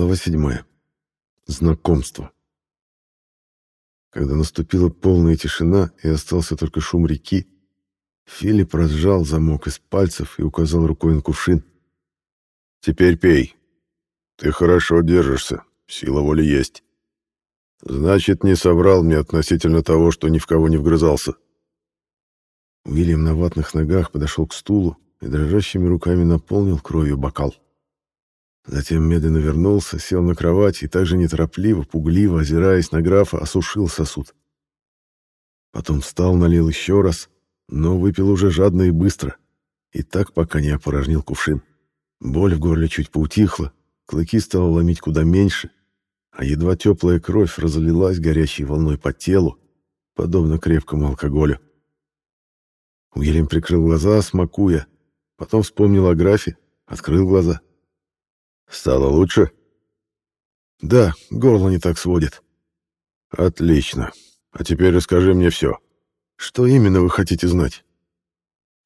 Глава 7. Знакомство. Когда наступила полная тишина и остался только шум реки, Филипп разжал замок из пальцев и указал рукой на кувшин. «Теперь пей. Ты хорошо держишься, сила воли есть. Значит, не соврал мне относительно того, что ни в кого не вгрызался». Уильям на ватных ногах подошел к стулу и дрожащими руками наполнил кровью бокал. Затем медленно вернулся, сел на кровать и также неторопливо, пугливо, озираясь на графа, осушил сосуд. Потом встал, налил еще раз, но выпил уже жадно и быстро, и так пока не опорожнил кувшин. Боль в горле чуть поутихла, клыки стало ломить куда меньше, а едва теплая кровь разлилась горячей волной по телу, подобно крепкому алкоголю. Уильям прикрыл глаза, смакуя, потом вспомнил о графе, открыл глаза — Стало лучше? Да, горло не так сводит. Отлично. А теперь расскажи мне все. Что именно вы хотите знать?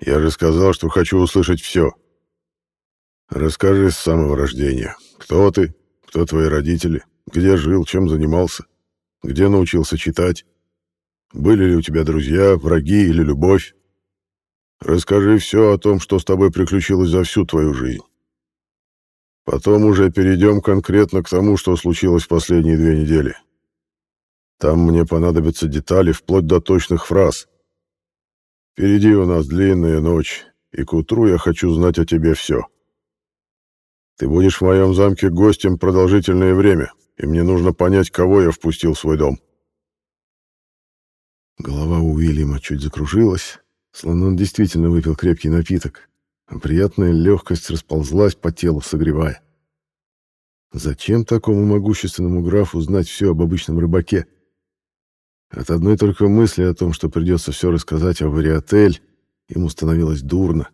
Я же сказал, что хочу услышать все. Расскажи с самого рождения. Кто ты? Кто твои родители? Где жил? Чем занимался? Где научился читать? Были ли у тебя друзья, враги или любовь? Расскажи все о том, что с тобой приключилось за всю твою жизнь. Потом уже перейдем конкретно к тому, что случилось в последние две недели. Там мне понадобятся детали вплоть до точных фраз. Впереди у нас длинная ночь, и к утру я хочу знать о тебе все. Ты будешь в моем замке гостем продолжительное время, и мне нужно понять, кого я впустил в свой дом. Голова у Уильяма чуть закружилась, словно он действительно выпил крепкий напиток, приятная легкость расползлась по телу, согревая. Зачем такому могущественному графу знать все об обычном рыбаке? От одной только мысли о том, что придется все рассказать о Вариотель, ему становилось дурно.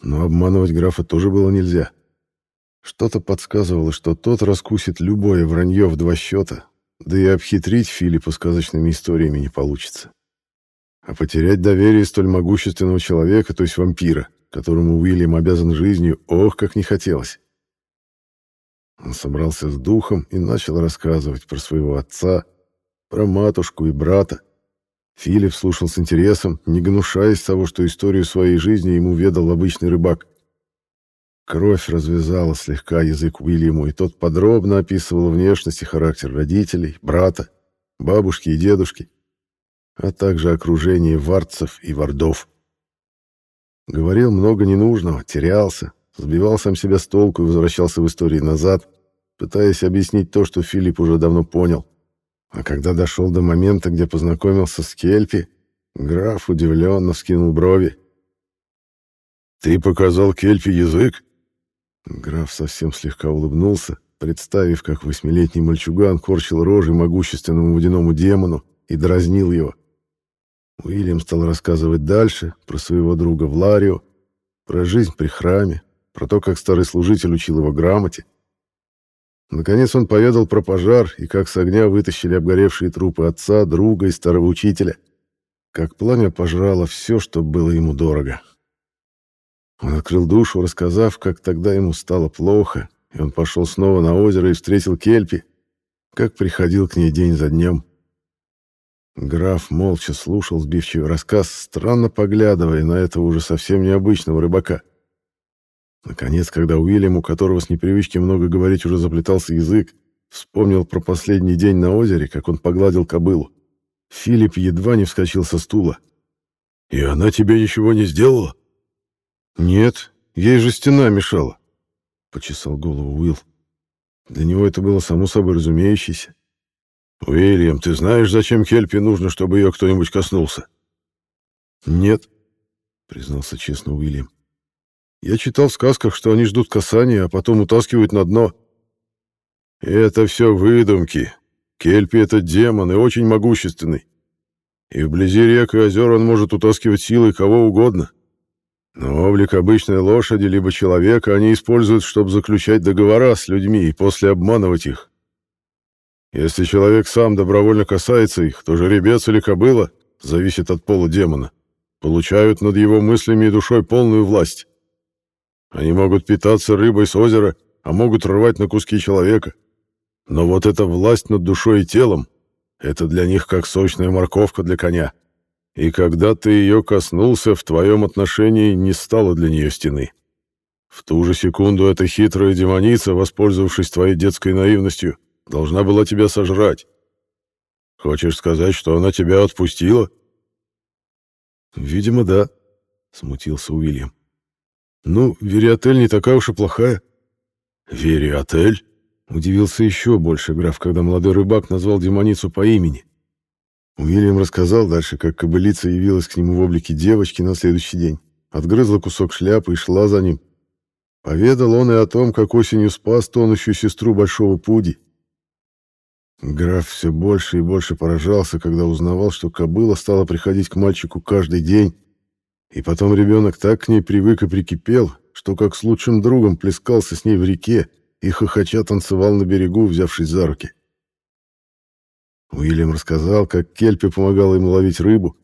Но обманывать графа тоже было нельзя. Что-то подсказывало, что тот раскусит любое вранье в два счета, да и обхитрить Филиппа сказочными историями не получится. А потерять доверие столь могущественного человека, то есть вампира, которому Уильям обязан жизнью, ох, как не хотелось. Он собрался с духом и начал рассказывать про своего отца, про матушку и брата. Филипп слушал с интересом, не гнушаясь того, что историю своей жизни ему ведал обычный рыбак. Кровь развязала слегка язык Уильяму, и тот подробно описывал внешность и характер родителей, брата, бабушки и дедушки, а также окружение варцев и вардов. Говорил много ненужного, терялся, сбивал сам себя с толку и возвращался в истории назад, пытаясь объяснить то, что Филипп уже давно понял. А когда дошел до момента, где познакомился с Кельпи, граф удивленно вскинул брови. «Ты показал Кельпи язык?» Граф совсем слегка улыбнулся, представив, как восьмилетний мальчуган корчил рожи могущественному водяному демону и дразнил его. Уильям стал рассказывать дальше про своего друга Вларио, про жизнь при храме, про то, как старый служитель учил его грамоте. Наконец он поведал про пожар и как с огня вытащили обгоревшие трупы отца, друга и старого учителя. Как пламя пожрало все, что было ему дорого. Он открыл душу, рассказав, как тогда ему стало плохо, и он пошел снова на озеро и встретил Кельпи, как приходил к ней день за днем. Граф молча слушал сбивчивый рассказ, странно поглядывая на этого уже совсем необычного рыбака. Наконец, когда Уильям, у которого с непривычки много говорить уже заплетался язык, вспомнил про последний день на озере, как он погладил кобылу, Филипп едва не вскочил со стула. «И она тебе ничего не сделала?» «Нет, ей же стена мешала», — почесал голову Уилл. Для него это было само собой разумеющееся. «Уильям, ты знаешь, зачем Хельпе нужно, чтобы ее кто-нибудь коснулся?» «Нет», — признался честно Уильям. «Я читал в сказках, что они ждут касания, а потом утаскивают на дно». «Это все выдумки. Кельпи — это демон и очень могущественный. И вблизи рек и озер он может утаскивать силой кого угодно. Но облик обычной лошади либо человека они используют, чтобы заключать договора с людьми и после обманывать их. Если человек сам добровольно касается их, то жеребец или кобыла, зависит от пола демона, получают над его мыслями и душой полную власть. Они могут питаться рыбой с озера, а могут рвать на куски человека. Но вот эта власть над душой и телом — это для них как сочная морковка для коня. И когда ты ее коснулся, в твоем отношении не стало для нее стены. В ту же секунду эта хитрая демоница, воспользовавшись твоей детской наивностью, должна была тебя сожрать. Хочешь сказать, что она тебя отпустила? Видимо, да, смутился Уильям. Ну, Вериотель не такая уж и плохая. Вериотель? Удивился еще больше граф, когда молодой рыбак назвал демоницу по имени. Уильям рассказал дальше, как кобылица явилась к нему в облике девочки на следующий день, отгрызла кусок шляпы и шла за ним. Поведал он и о том, как осенью спас тонущую сестру Большого Пуди. Граф все больше и больше поражался, когда узнавал, что кобыла стала приходить к мальчику каждый день, и потом ребенок так к ней привык и прикипел, что как с лучшим другом плескался с ней в реке и хохоча танцевал на берегу, взявшись за руки. Уильям рассказал, как Кельпи помогала ему ловить рыбу,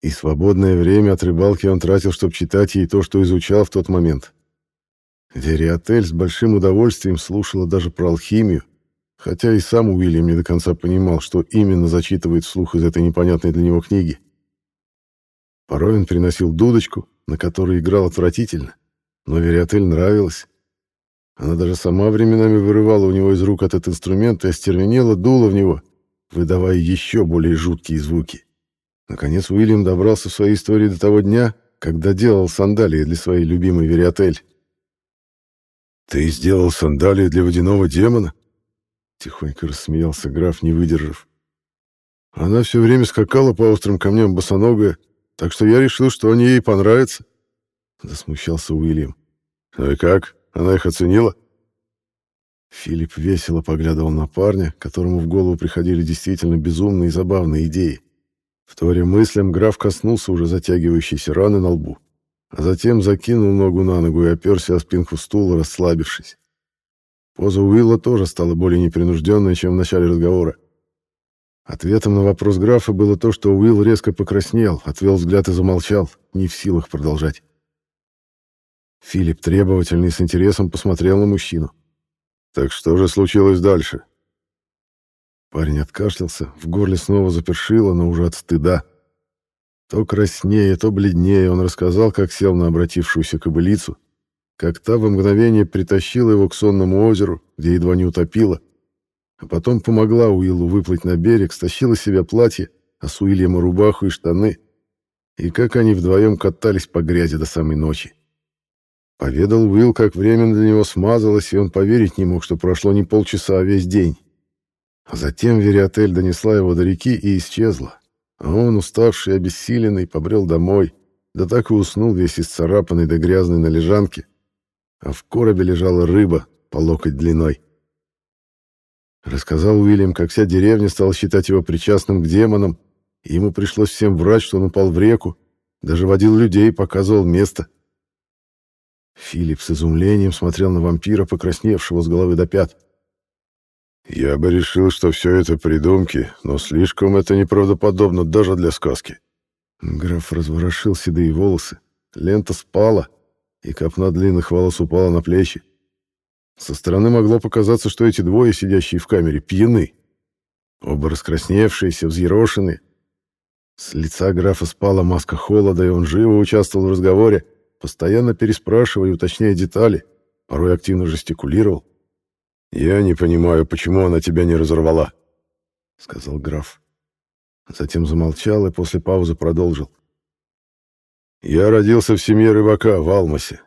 и свободное время от рыбалки он тратил, чтобы читать ей то, что изучал в тот момент. Вериотель с большим удовольствием слушала даже про алхимию, хотя и сам Уильям не до конца понимал, что именно зачитывает вслух из этой непонятной для него книги. Порой он приносил дудочку, на которой играл отвратительно, но Вериотель нравилась. Она даже сама временами вырывала у него из рук этот инструмент и остервенела дула в него, выдавая еще более жуткие звуки. Наконец Уильям добрался в своей истории до того дня, когда делал сандалии для своей любимой Вериотель. «Ты сделал сандалии для водяного демона?» Тихонько рассмеялся граф, не выдержав. Она все время скакала по острым камням босоногая, так что я решил, что они ей понравятся. Засмущался Уильям. Ну и как? Она их оценила? Филипп весело поглядывал на парня, которому в голову приходили действительно безумные и забавные идеи. В Вторя мыслям граф коснулся уже затягивающейся раны на лбу, а затем закинул ногу на ногу и оперся о спинку стула, расслабившись. Поза Уилла тоже стала более непринужденной, чем в начале разговора. Ответом на вопрос графа было то, что Уилл резко покраснел, отвел взгляд и замолчал, не в силах продолжать. Филипп требовательно и с интересом посмотрел на мужчину. «Так что же случилось дальше?» Парень откашлялся, в горле снова запершило, но уже от стыда. То краснее, то бледнее он рассказал, как сел на обратившуюся кобылицу, как та в мгновение притащила его к сонному озеру, где едва не утопила, а потом помогла Уиллу выплыть на берег, стащила себе платье, а с Уильяма рубаху и штаны, и как они вдвоем катались по грязи до самой ночи. Поведал Уилл, как время для него смазалось, и он поверить не мог, что прошло не полчаса, а весь день. А затем Вериотель донесла его до реки и исчезла, а он, уставший и обессиленный, побрел домой, да так и уснул весь исцарапанный да грязный на лежанке, а в коробе лежала рыба по локоть длиной. Рассказал Уильям, как вся деревня стала считать его причастным к демонам, и ему пришлось всем врать, что он упал в реку, даже водил людей и показывал место. Филипп с изумлением смотрел на вампира, покрасневшего с головы до пят. «Я бы решил, что все это придумки, но слишком это неправдоподобно даже для сказки». Граф разворошил седые волосы. Лента спала, и копна длинных волос упала на плечи. Со стороны могло показаться, что эти двое, сидящие в камере, пьяны. Оба раскрасневшиеся, взъерошенные. С лица графа спала маска холода, и он живо участвовал в разговоре, постоянно переспрашивая и уточняя детали, порой активно жестикулировал. «Я не понимаю, почему она тебя не разорвала», — сказал граф. Затем замолчал и после паузы продолжил. Я родился в семье рыбака в Алмасе.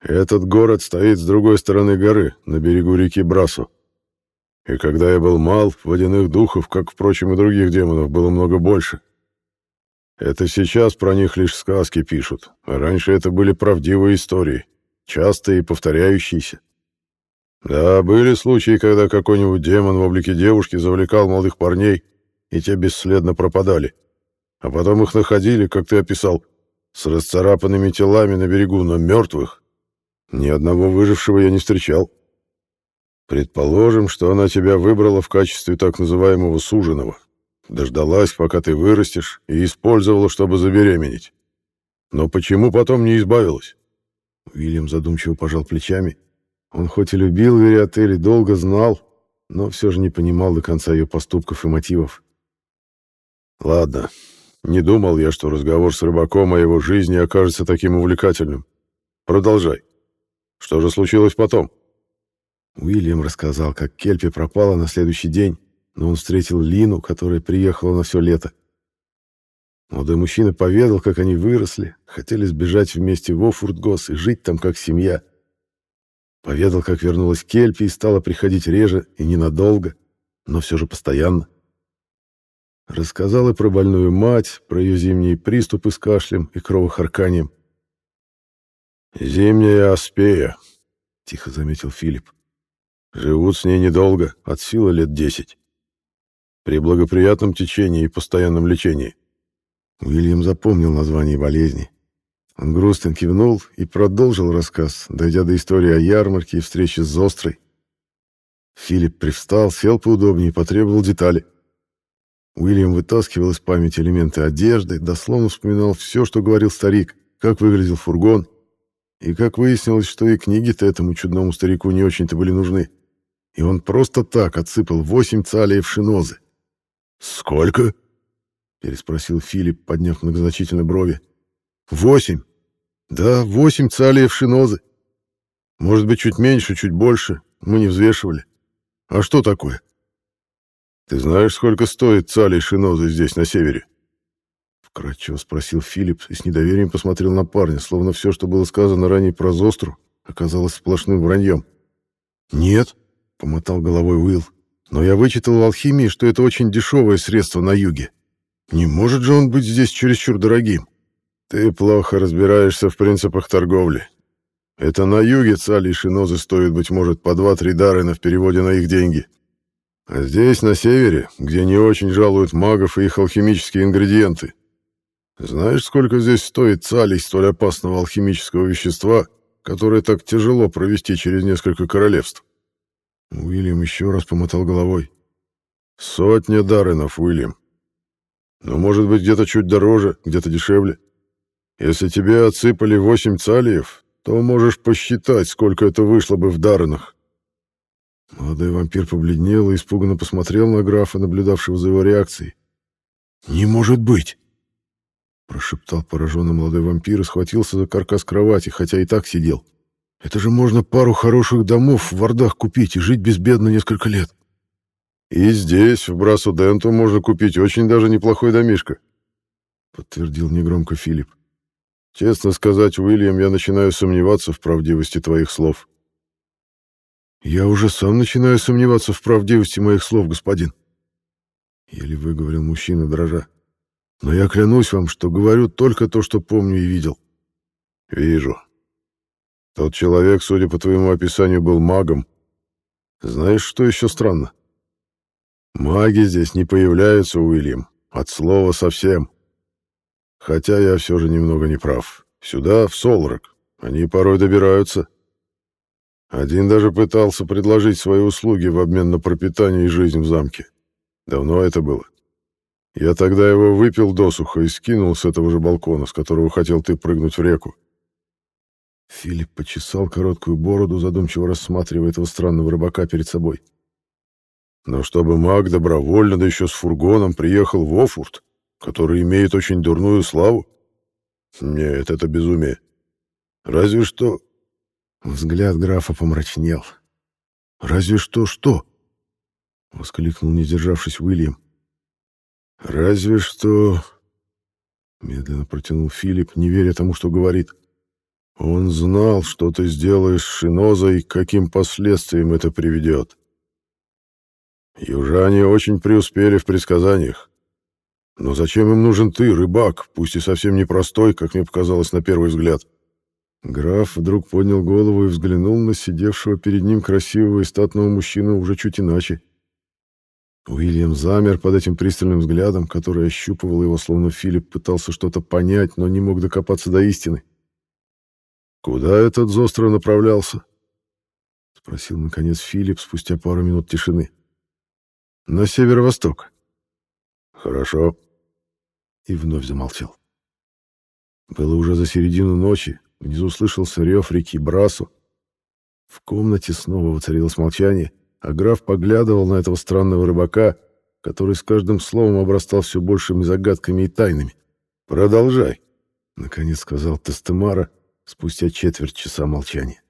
Этот город стоит с другой стороны горы, на берегу реки Брасу. И когда я был мал, водяных духов, как, впрочем, и других демонов, было много больше. Это сейчас про них лишь сказки пишут, а раньше это были правдивые истории, частые и повторяющиеся. Да, были случаи, когда какой-нибудь демон в облике девушки завлекал молодых парней, и те бесследно пропадали. А потом их находили, как ты описал, с расцарапанными телами на берегу, но мертвых. Ни одного выжившего я не встречал. Предположим, что она тебя выбрала в качестве так называемого суженого. Дождалась, пока ты вырастешь, и использовала, чтобы забеременеть. Но почему потом не избавилась? Уильям задумчиво пожал плечами. Он хоть и любил Вериотель долго знал, но все же не понимал до конца ее поступков и мотивов. «Ладно, не думал я, что разговор с рыбаком о его жизни окажется таким увлекательным. Продолжай. Что же случилось потом?» Уильям рассказал, как Кельпи пропала на следующий день, но он встретил Лину, которая приехала на все лето. Молодой мужчина поведал, как они выросли, хотели сбежать вместе в Офуртгос и жить там как семья. Поведал, как вернулась Кельпи и стала приходить реже и ненадолго, но все же постоянно. Рассказал и про больную мать, про ее зимние приступы с кашлем и кровохарканием. «Зимняя аспея», — тихо заметил Филипп. «Живут с ней недолго, от силы лет десять. При благоприятном течении и постоянном лечении. Уильям запомнил название болезни. Он грустно кивнул и продолжил рассказ, дойдя до истории о ярмарке и встрече с Острой. Филипп привстал, сел поудобнее и потребовал детали. Уильям вытаскивал из памяти элементы одежды, дословно вспоминал все, что говорил старик, как выглядел фургон, и как выяснилось, что и книги-то этому чудному старику не очень-то были нужны. И он просто так отсыпал восемь цалиев шинозы. «Сколько?» переспросил Филипп, подняв многозначительно брови. «Восемь. Да, восемь цалиев шинозы. Может быть, чуть меньше, чуть больше. Мы не взвешивали. А что такое?» «Ты знаешь, сколько стоит цалий шинозы здесь, на севере?» Вкратчиво спросил Филипп и с недоверием посмотрел на парня, словно все, что было сказано ранее про Зостру, оказалось сплошным враньем. «Нет», — помотал головой Уилл, — «но я вычитал в алхимии, что это очень дешевое средство на юге. Не может же он быть здесь чересчур дорогим. Ты плохо разбираешься в принципах торговли. Это на юге цали и шинозы стоят, быть может, по два-три дарена в переводе на их деньги. А здесь, на севере, где не очень жалуют магов и их алхимические ингредиенты. Знаешь, сколько здесь стоит цалий столь опасного алхимического вещества, которое так тяжело провести через несколько королевств? Уильям еще раз помотал головой. Сотня даренов, Уильям. Но, может быть, где-то чуть дороже, где-то дешевле. Если тебе отсыпали восемь цалиев, то можешь посчитать, сколько это вышло бы в даренах. Молодой вампир побледнел и испуганно посмотрел на графа, наблюдавшего за его реакцией. «Не может быть!» Прошептал пораженный молодой вампир и схватился за каркас кровати, хотя и так сидел. «Это же можно пару хороших домов в Вардах купить и жить безбедно несколько лет. И здесь, в Брасуденту, можно купить очень даже неплохой домишко, подтвердил негромко Филипп. Честно сказать, Уильям, я начинаю сомневаться в правдивости твоих слов. Я уже сам начинаю сомневаться в правдивости моих слов, господин. Еле выговорил мужчина, дрожа. Но я клянусь вам, что говорю только то, что помню и видел. Вижу. Тот человек, судя по твоему описанию, был магом. Знаешь, что еще странно? Маги здесь не появляются, Уильям. От слова совсем. Хотя я все же немного не прав. Сюда, в Солрак, они порой добираются. Один даже пытался предложить свои услуги в обмен на пропитание и жизнь в замке. Давно это было. Я тогда его выпил досуха и скинул с этого же балкона, с которого хотел ты прыгнуть в реку. Филипп почесал короткую бороду, задумчиво рассматривая этого странного рыбака перед собой. — но чтобы маг добровольно, да еще с фургоном, приехал в Офурт, который имеет очень дурную славу? Нет, это безумие. Разве что... Взгляд графа помрачнел. «Разве что что?» — воскликнул, не сдержавшись, Уильям. «Разве что...» — медленно протянул Филипп, не веря тому, что говорит. «Он знал, что ты сделаешь с Шинозой, каким последствиям это приведет. Южане очень преуспели в предсказаниях. Но зачем им нужен ты, рыбак, пусть и совсем непростой, как мне показалось на первый взгляд?» Граф вдруг поднял голову и взглянул на сидевшего перед ним красивого и статного мужчину уже чуть иначе. Уильям замер под этим пристальным взглядом, который ощупывал его, словно Филипп пытался что-то понять, но не мог докопаться до истины. «Куда этот Зостро направлялся?» — спросил, наконец, Филипп спустя пару минут тишины. На северо-восток. Хорошо. И вновь замолчал. Было уже за середину ночи, внизу слышался рев реки Брасу. В комнате снова воцарилось молчание, а граф поглядывал на этого странного рыбака, который с каждым словом обрастал все большими загадками и тайнами. «Продолжай», — наконец сказал Тестемара спустя четверть часа молчания.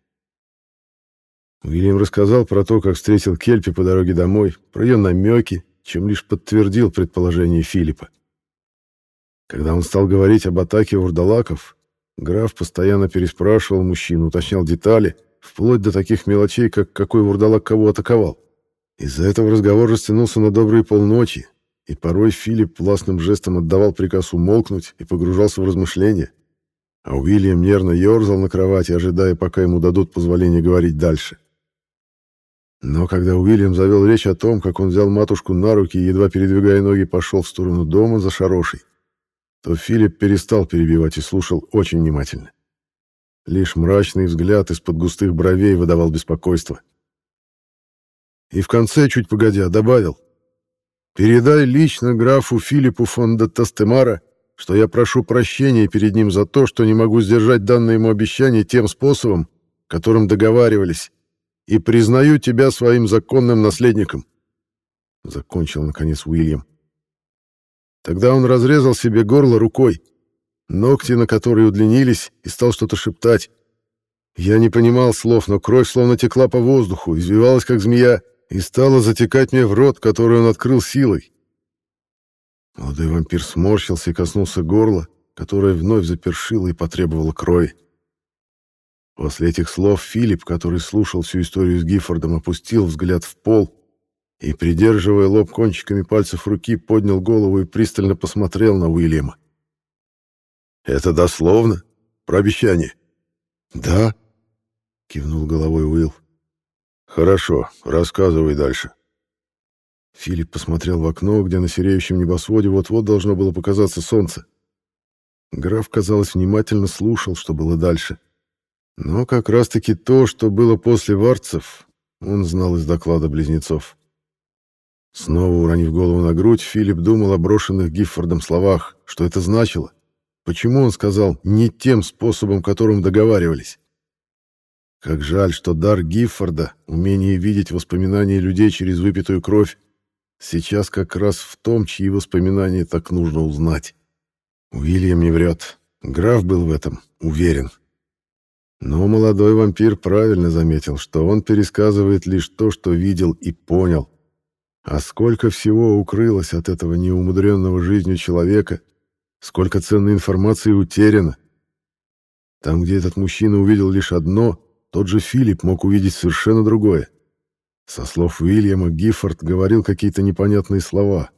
Уильям рассказал про то, как встретил Кельпи по дороге домой, про ее намеки, чем лишь подтвердил предположение Филиппа. Когда он стал говорить об атаке вурдалаков, граф постоянно переспрашивал мужчину, уточнял детали, вплоть до таких мелочей, как какой вурдалак кого атаковал. Из-за этого разговор растянулся на добрые полночи, и порой Филипп властным жестом отдавал приказ умолкнуть и погружался в размышления, а Уильям нервно ерзал на кровати, ожидая, пока ему дадут позволение говорить дальше. Но когда Уильям завел речь о том, как он взял матушку на руки и, едва передвигая ноги, пошел в сторону дома за шарошей, то Филипп перестал перебивать и слушал очень внимательно. Лишь мрачный взгляд из-под густых бровей выдавал беспокойство. И в конце, чуть погодя, добавил. «Передай лично графу Филиппу фон де Тастемара, что я прошу прощения перед ним за то, что не могу сдержать данное ему обещание тем способом, которым договаривались, и признаю тебя своим законным наследником». Закончил, наконец, Уильям. Тогда он разрезал себе горло рукой, ногти на которые удлинились, и стал что-то шептать. Я не понимал слов, но кровь словно текла по воздуху, извивалась, как змея, и стала затекать мне в рот, который он открыл силой. Молодой вампир сморщился и коснулся горла, которое вновь запершило и потребовало крови. После этих слов Филипп, который слушал всю историю с Гиффордом, опустил взгляд в пол и, придерживая лоб кончиками пальцев руки, поднял голову и пристально посмотрел на Уильяма. «Это дословно? Про обещание?» «Да», — кивнул головой Уилл. «Хорошо, рассказывай дальше». Филипп посмотрел в окно, где на сереющем небосводе вот-вот должно было показаться солнце. Граф, казалось, внимательно слушал, что было дальше. Но как раз-таки то, что было после варцев, он знал из доклада близнецов. Снова уронив голову на грудь, Филипп думал о брошенных Гиффордом словах, что это значило. Почему он сказал «не тем способом, которым договаривались»? Как жаль, что дар Гиффорда, умение видеть воспоминания людей через выпитую кровь, сейчас как раз в том, чьи воспоминания так нужно узнать. Уильям не врет. Граф был в этом уверен. Но молодой вампир правильно заметил, что он пересказывает лишь то, что видел и понял. А сколько всего укрылось от этого неумудренного жизнью человека, сколько ценной информации утеряно. Там, где этот мужчина увидел лишь одно, тот же Филипп мог увидеть совершенно другое. Со слов Уильяма Гиффорд говорил какие-то непонятные слова.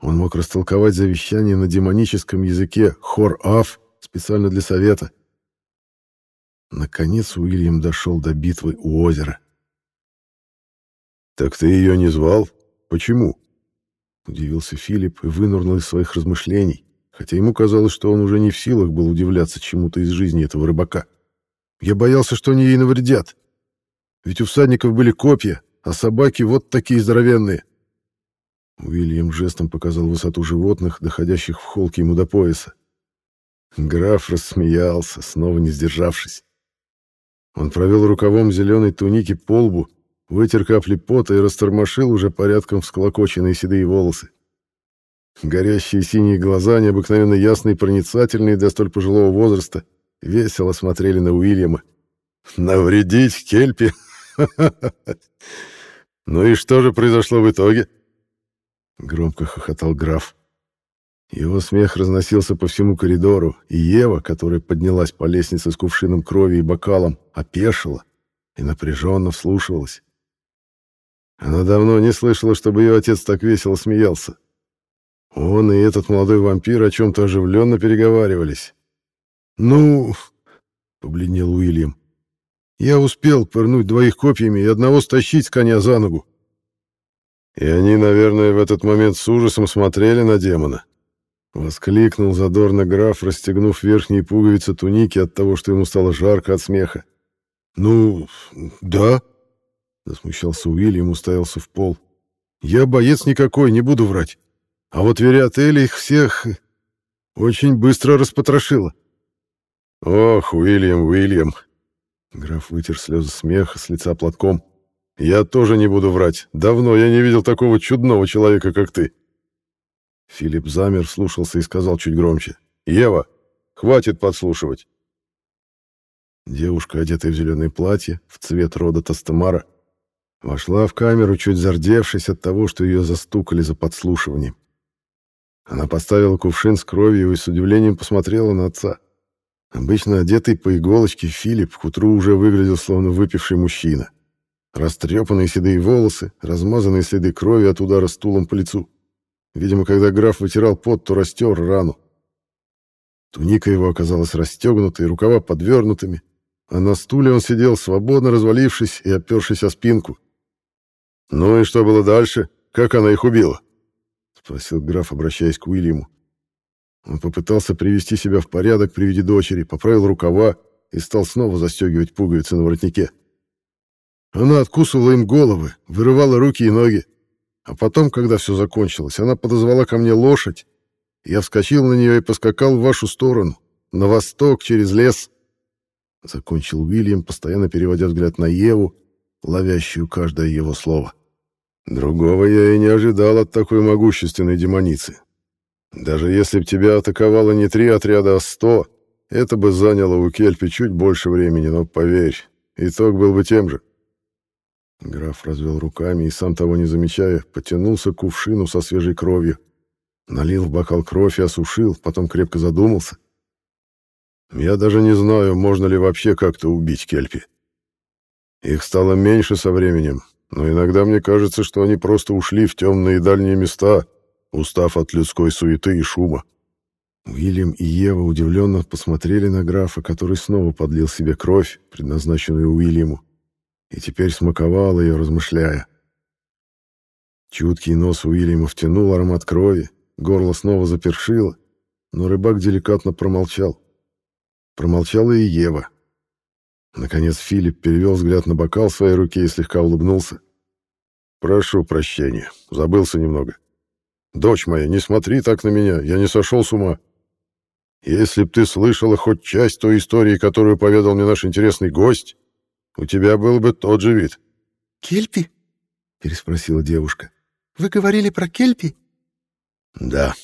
Он мог растолковать завещание на демоническом языке хор-аф специально для совета. Наконец Уильям дошел до битвы у озера. «Так ты ее не звал? Почему?» Удивился Филипп и вынырнул из своих размышлений, хотя ему казалось, что он уже не в силах был удивляться чему-то из жизни этого рыбака. «Я боялся, что они ей навредят. Ведь у всадников были копья, а собаки вот такие здоровенные». Уильям жестом показал высоту животных, доходящих в холке ему до пояса. Граф рассмеялся, снова не сдержавшись. Он провел рукавом зеленой туники по лбу вытер капли пота и растормошил уже порядком всклокоченные седые волосы. Горящие синие глаза, необыкновенно ясные и проницательные для столь пожилого возраста, весело смотрели на Уильяма. «Навредить Кельпи? Ну и что же произошло в итоге?» Громко хохотал граф. Его смех разносился по всему коридору, и Ева, которая поднялась по лестнице с кувшином крови и бокалом, опешила и напряженно вслушивалась. Она давно не слышала, чтобы ее отец так весело смеялся. Он и этот молодой вампир о чем-то оживленно переговаривались. «Ну...» — побледнел Уильям. «Я успел пырнуть двоих копьями и одного стащить с коня за ногу». «И они, наверное, в этот момент с ужасом смотрели на демона», — воскликнул задорно граф, расстегнув верхние пуговицы туники от того, что ему стало жарко от смеха. «Ну, да», Засмущался Уильям, уставился в пол. «Я боец никакой, не буду врать. А вот Вериотель их всех очень быстро распотрошила». «Ох, Уильям, Уильям!» Граф вытер слезы смеха с лица платком. «Я тоже не буду врать. Давно я не видел такого чудного человека, как ты». Филипп замер, слушался и сказал чуть громче. «Ева, хватит подслушивать». Девушка, одетая в зеленое платье, в цвет рода Тастамара, вошла в камеру, чуть зардевшись от того, что ее застукали за подслушиванием. Она поставила кувшин с кровью и с удивлением посмотрела на отца. Обычно одетый по иголочке Филипп к утру уже выглядел словно выпивший мужчина. Растрепанные седые волосы, размазанные следы крови от удара стулом по лицу. Видимо, когда граф вытирал пот, то растер рану. Туника его оказалась расстегнутой, рукава подвернутыми, а на стуле он сидел, свободно развалившись и опершись о спинку. «Ну и что было дальше? Как она их убила?» — спросил граф, обращаясь к Уильяму. Он попытался привести себя в порядок при виде дочери, поправил рукава и стал снова застегивать пуговицы на воротнике. Она откусывала им головы, вырывала руки и ноги. А потом, когда все закончилось, она подозвала ко мне лошадь. Я вскочил на нее и поскакал в вашу сторону, на восток, через лес. Закончил Уильям, постоянно переводя взгляд на Еву, ловящую каждое его слово. Другого я и не ожидал от такой могущественной демоницы. Даже если б тебя атаковало не три отряда, а сто, это бы заняло у Кельпи чуть больше времени, но поверь, итог был бы тем же. Граф развел руками и, сам того не замечая, потянулся к кувшину со свежей кровью. Налил в бокал кровь и осушил, потом крепко задумался. Я даже не знаю, можно ли вообще как-то убить Кельпи. Их стало меньше со временем, но иногда мне кажется, что они просто ушли в темные дальние места, устав от людской суеты и шума. Уильям и Ева удивленно посмотрели на графа, который снова подлил себе кровь, предназначенную Уильяму, и теперь смаковал ее, размышляя. Чуткий нос Уильяма втянул аромат крови, горло снова запершило, но рыбак деликатно промолчал. Промолчала и Ева. Наконец Филипп перевел взгляд на бокал в своей руке и слегка улыбнулся. «Прошу прощения, забылся немного. Дочь моя, не смотри так на меня, я не сошел с ума. Если б ты слышала хоть часть той истории, которую поведал мне наш интересный гость, у тебя был бы тот же вид. «Кельпи?» — переспросила девушка. «Вы говорили про Кельпи?» «Да».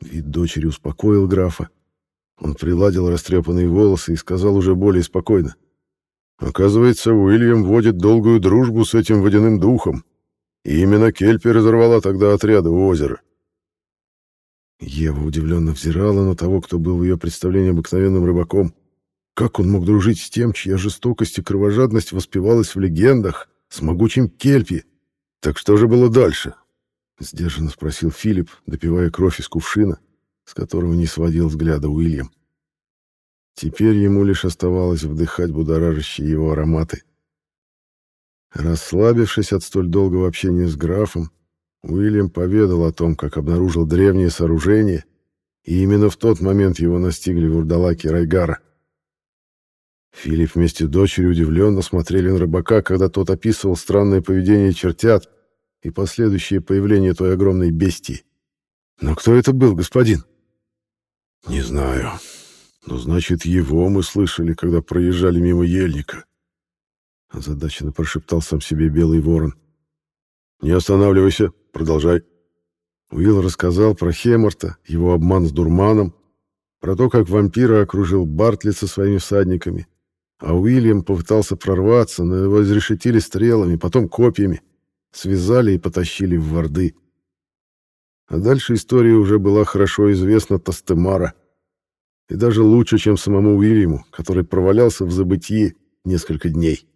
Вид дочери успокоил графа. Он приладил растрепанные волосы и сказал уже более спокойно. «Оказывается, Уильям водит долгую дружбу с этим водяным духом, и именно Кельпи разорвала тогда отряды у озера. Ева удивленно взирала на того, кто был в ее представлении обыкновенным рыбаком. Как он мог дружить с тем, чья жестокость и кровожадность воспевалась в легендах, с могучим Кельпи? Так что же было дальше? Сдержанно спросил Филипп, допивая кровь из кувшина, с которого не сводил взгляда Уильям. Теперь ему лишь оставалось вдыхать будоражащие его ароматы. Расслабившись от столь долгого общения с графом, Уильям поведал о том, как обнаружил древнее сооружение, и именно в тот момент его настигли вурдалаки Райгара. Филипп вместе с дочерью удивленно смотрели на рыбака, когда тот описывал странное поведение чертят и последующее появление той огромной бестии. «Но кто это был, господин?» «Не знаю. Но значит, его мы слышали, когда проезжали мимо ельника озадаченно прошептал сам себе белый ворон. «Не останавливайся, продолжай». Уилл рассказал про Хеморта, его обман с дурманом, про то, как вампира окружил Бартли со своими всадниками, а Уильям попытался прорваться, но его изрешетили стрелами, потом копьями, связали и потащили в Варды. А дальше история уже была хорошо известна Тастемара, и даже лучше, чем самому Уильяму, который провалялся в забытии несколько дней.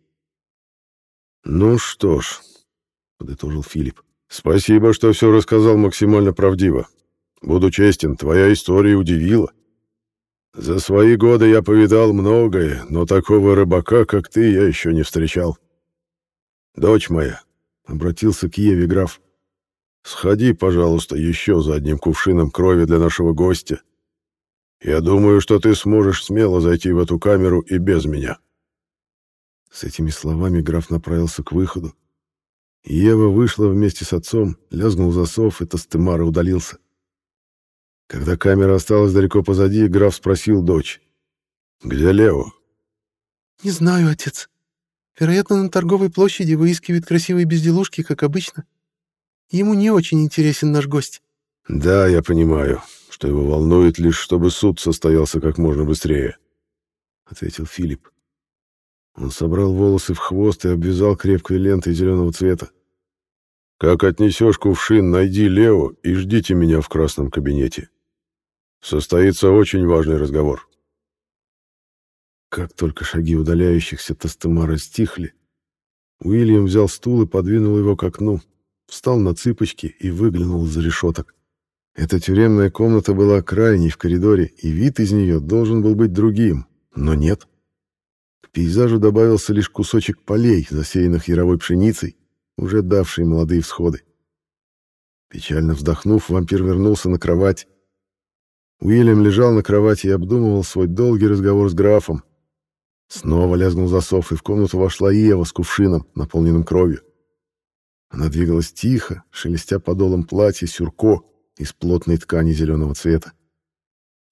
«Ну что ж», — подытожил Филипп, — «спасибо, что все рассказал максимально правдиво. Буду честен, твоя история удивила. За свои годы я повидал многое, но такого рыбака, как ты, я еще не встречал. Дочь моя, — обратился к Еве граф, — сходи, пожалуйста, еще за одним кувшином крови для нашего гостя. Я думаю, что ты сможешь смело зайти в эту камеру и без меня». С этими словами граф направился к выходу. Ева вышла вместе с отцом, лязгнул засов, и Тастемара удалился. Когда камера осталась далеко позади, граф спросил дочь. «Где Лео?» «Не знаю, отец. Вероятно, на торговой площади выискивает красивые безделушки, как обычно. Ему не очень интересен наш гость». «Да, я понимаю, что его волнует лишь, чтобы суд состоялся как можно быстрее», — ответил Филипп. Он собрал волосы в хвост и обвязал крепкой лентой зеленого цвета. «Как отнесешь кувшин, найди Лео и ждите меня в красном кабинете. Состоится очень важный разговор». Как только шаги удаляющихся Тастемара стихли, Уильям взял стул и подвинул его к окну, встал на цыпочки и выглянул из-за решеток. Эта тюремная комната была крайней в коридоре, и вид из нее должен был быть другим, но нет. К пейзажу добавился лишь кусочек полей, засеянных яровой пшеницей, уже давшие молодые всходы. Печально вздохнув, вампир вернулся на кровать. Уильям лежал на кровати и обдумывал свой долгий разговор с графом, Снова лязгнул засов, и в комнату вошла Ева с кувшином, наполненным кровью. Она двигалась тихо, шелестя подолом платья сюрко из плотной ткани зеленого цвета.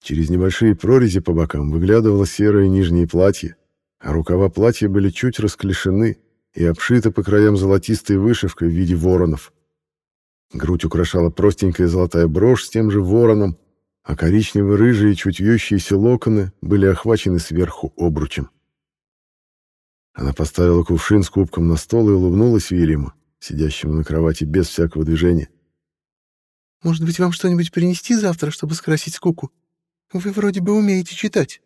Через небольшие прорези по бокам выглядывало серое нижнее платье, а рукава платья были чуть расклешены и обшиты по краям золотистой вышивкой в виде воронов. Грудь украшала простенькая золотая брошь с тем же вороном, а коричнево-рыжие чуть вьющиеся локоны были охвачены сверху обручем. Она поставила кувшин с кубком на стол и улыбнулась Вильяму, сидящему на кровати без всякого движения. «Может быть, вам что-нибудь принести завтра, чтобы скрасить скуку? Вы вроде бы умеете читать».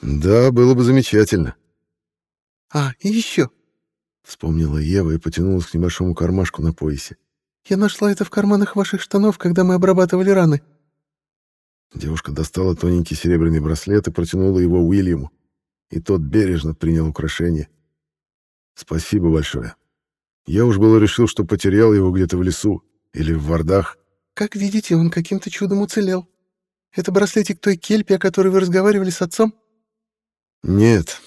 «Да, было бы замечательно». «А, и еще», — вспомнила Ева и потянулась к небольшому кармашку на поясе. «Я нашла это в карманах ваших штанов, когда мы обрабатывали раны». Девушка достала тоненький серебряный браслет и протянула его Уильяму и тот бережно принял украшение. «Спасибо большое. Я уж было решил, что потерял его где-то в лесу или в Вардах». «Как видите, он каким-то чудом уцелел. Это браслетик той кельпи, о которой вы разговаривали с отцом?» «Нет,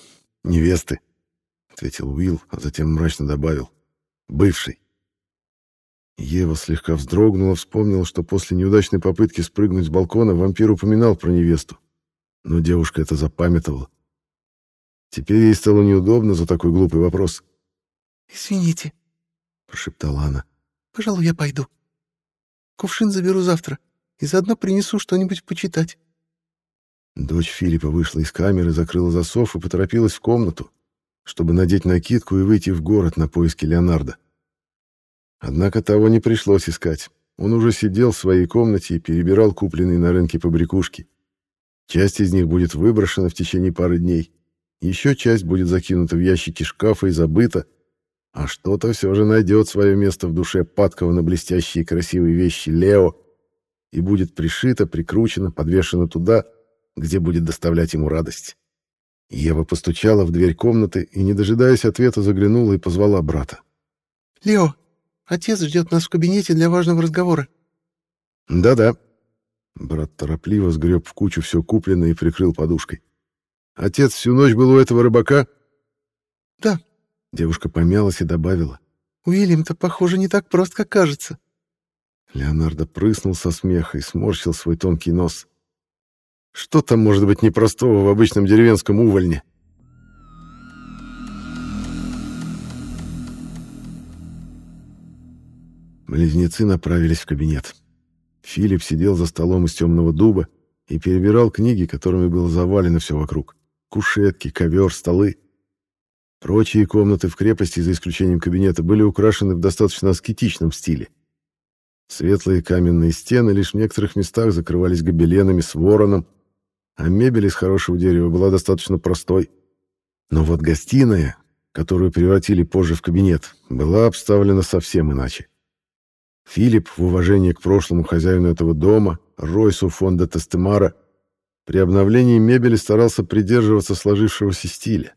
невесты», — ответил Уилл, а затем мрачно добавил. «Бывший». Ева слегка вздрогнула, вспомнила, что после неудачной попытки спрыгнуть с балкона вампир упоминал про невесту. Но девушка это запамятовала. Теперь ей стало неудобно за такой глупый вопрос. «Извините», — прошептала она. «Пожалуй, я пойду. Кувшин заберу завтра и заодно принесу что-нибудь почитать». Дочь Филиппа вышла из камеры, закрыла засов и поторопилась в комнату, чтобы надеть накидку и выйти в город на поиски Леонардо. Однако того не пришлось искать. Он уже сидел в своей комнате и перебирал купленные на рынке побрякушки. Часть из них будет выброшена в течение пары дней, еще часть будет закинута в ящики шкафа и забыта, а что-то все же найдет свое место в душе падкого на блестящие красивые вещи Лео и будет пришито, прикручено, подвешено туда, где будет доставлять ему радость. Ева постучала в дверь комнаты и, не дожидаясь ответа, заглянула и позвала брата. «Лео, отец ждет нас в кабинете для важного разговора». «Да-да». Брат торопливо сгреб в кучу все купленное и прикрыл подушкой. Отец всю ночь был у этого рыбака? Да. Девушка помялась и добавила. Уильям-то, похоже, не так прост, как кажется. Леонардо прыснул со смеха и сморщил свой тонкий нос. Что там может быть непростого в обычном деревенском увольне? Близнецы направились в кабинет. Филипп сидел за столом из темного дуба и перебирал книги, которыми было завалено все вокруг кушетки, ковер, столы. Прочие комнаты в крепости, за исключением кабинета, были украшены в достаточно аскетичном стиле. Светлые каменные стены лишь в некоторых местах закрывались гобеленами с вороном, а мебель из хорошего дерева была достаточно простой. Но вот гостиная, которую превратили позже в кабинет, была обставлена совсем иначе. Филипп, в уважении к прошлому хозяину этого дома, Ройсу фонда Тестемара, при обновлении мебели старался придерживаться сложившегося стиля.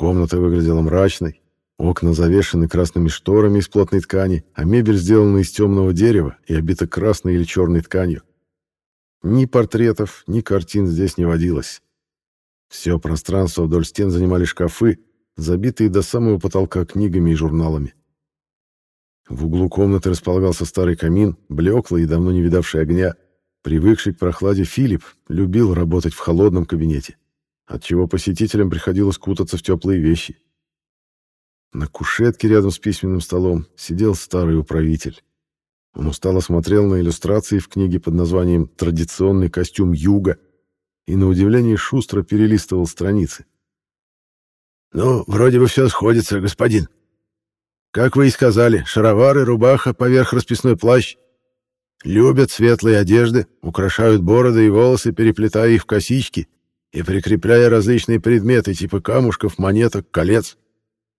Комната выглядела мрачной, окна завешены красными шторами из плотной ткани, а мебель сделана из темного дерева и обита красной или черной тканью. Ни портретов, ни картин здесь не водилось. Все пространство вдоль стен занимали шкафы, забитые до самого потолка книгами и журналами. В углу комнаты располагался старый камин, блеклый и давно не видавший огня — Привыкший к прохладе Филипп любил работать в холодном кабинете, отчего посетителям приходилось кутаться в теплые вещи. На кушетке рядом с письменным столом сидел старый управитель. Он устало смотрел на иллюстрации в книге под названием «Традиционный костюм юга» и, на удивление, шустро перелистывал страницы. «Ну, вроде бы все сходится, господин. Как вы и сказали, шаровары, рубаха поверх расписной плащ. Любят светлые одежды, украшают бороды и волосы, переплетая их в косички и прикрепляя различные предметы типа камушков, монеток, колец.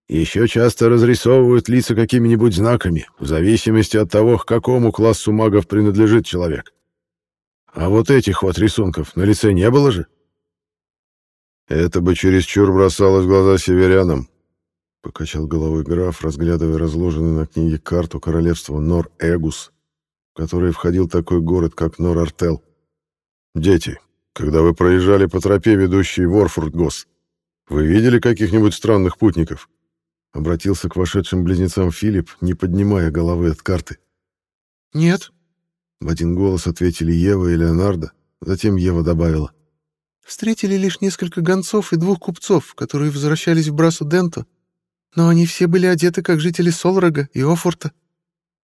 Еще часто разрисовывают лица какими-нибудь знаками, в зависимости от того, к какому классу магов принадлежит человек. А вот этих вот рисунков на лице не было же? Это бы чересчур бросалось в глаза северянам, покачал головой граф, разглядывая разложенную на книге карту королевства Нор-Эгус, в которое входил такой город, как Нор-Артел. Дети, когда вы проезжали по тропе, ведущей в Орфорд-Гос, вы видели каких-нибудь странных путников? Обратился к вошедшим близнецам Филипп, не поднимая головы от карты. «Нет», — в один голос ответили Ева и Леонардо, затем Ева добавила. «Встретили лишь несколько гонцов и двух купцов, которые возвращались в Брасу-Денто, но они все были одеты как жители Солрога и Офорта».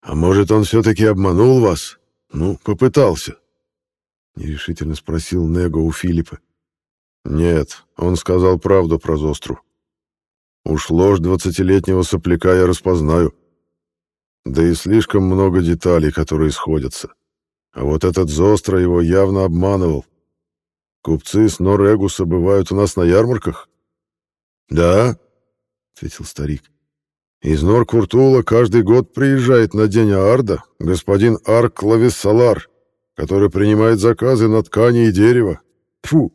«А может, он все-таки обманул вас? Ну, попытался?» — нерешительно спросил Него у Филиппа. «Нет, он сказал правду про Зостру. Уж ложь двадцатилетнего сопляка я распознаю. Да и слишком много деталей, которые сходятся. А вот этот Зостро его явно обманывал. Купцы с Норегуса бывают у нас на ярмарках? Да, ответил старик. Из Нор-Куртула каждый год приезжает на день Аарда господин Арк Лависсалар, который принимает заказы на ткани и дерево. Тфу!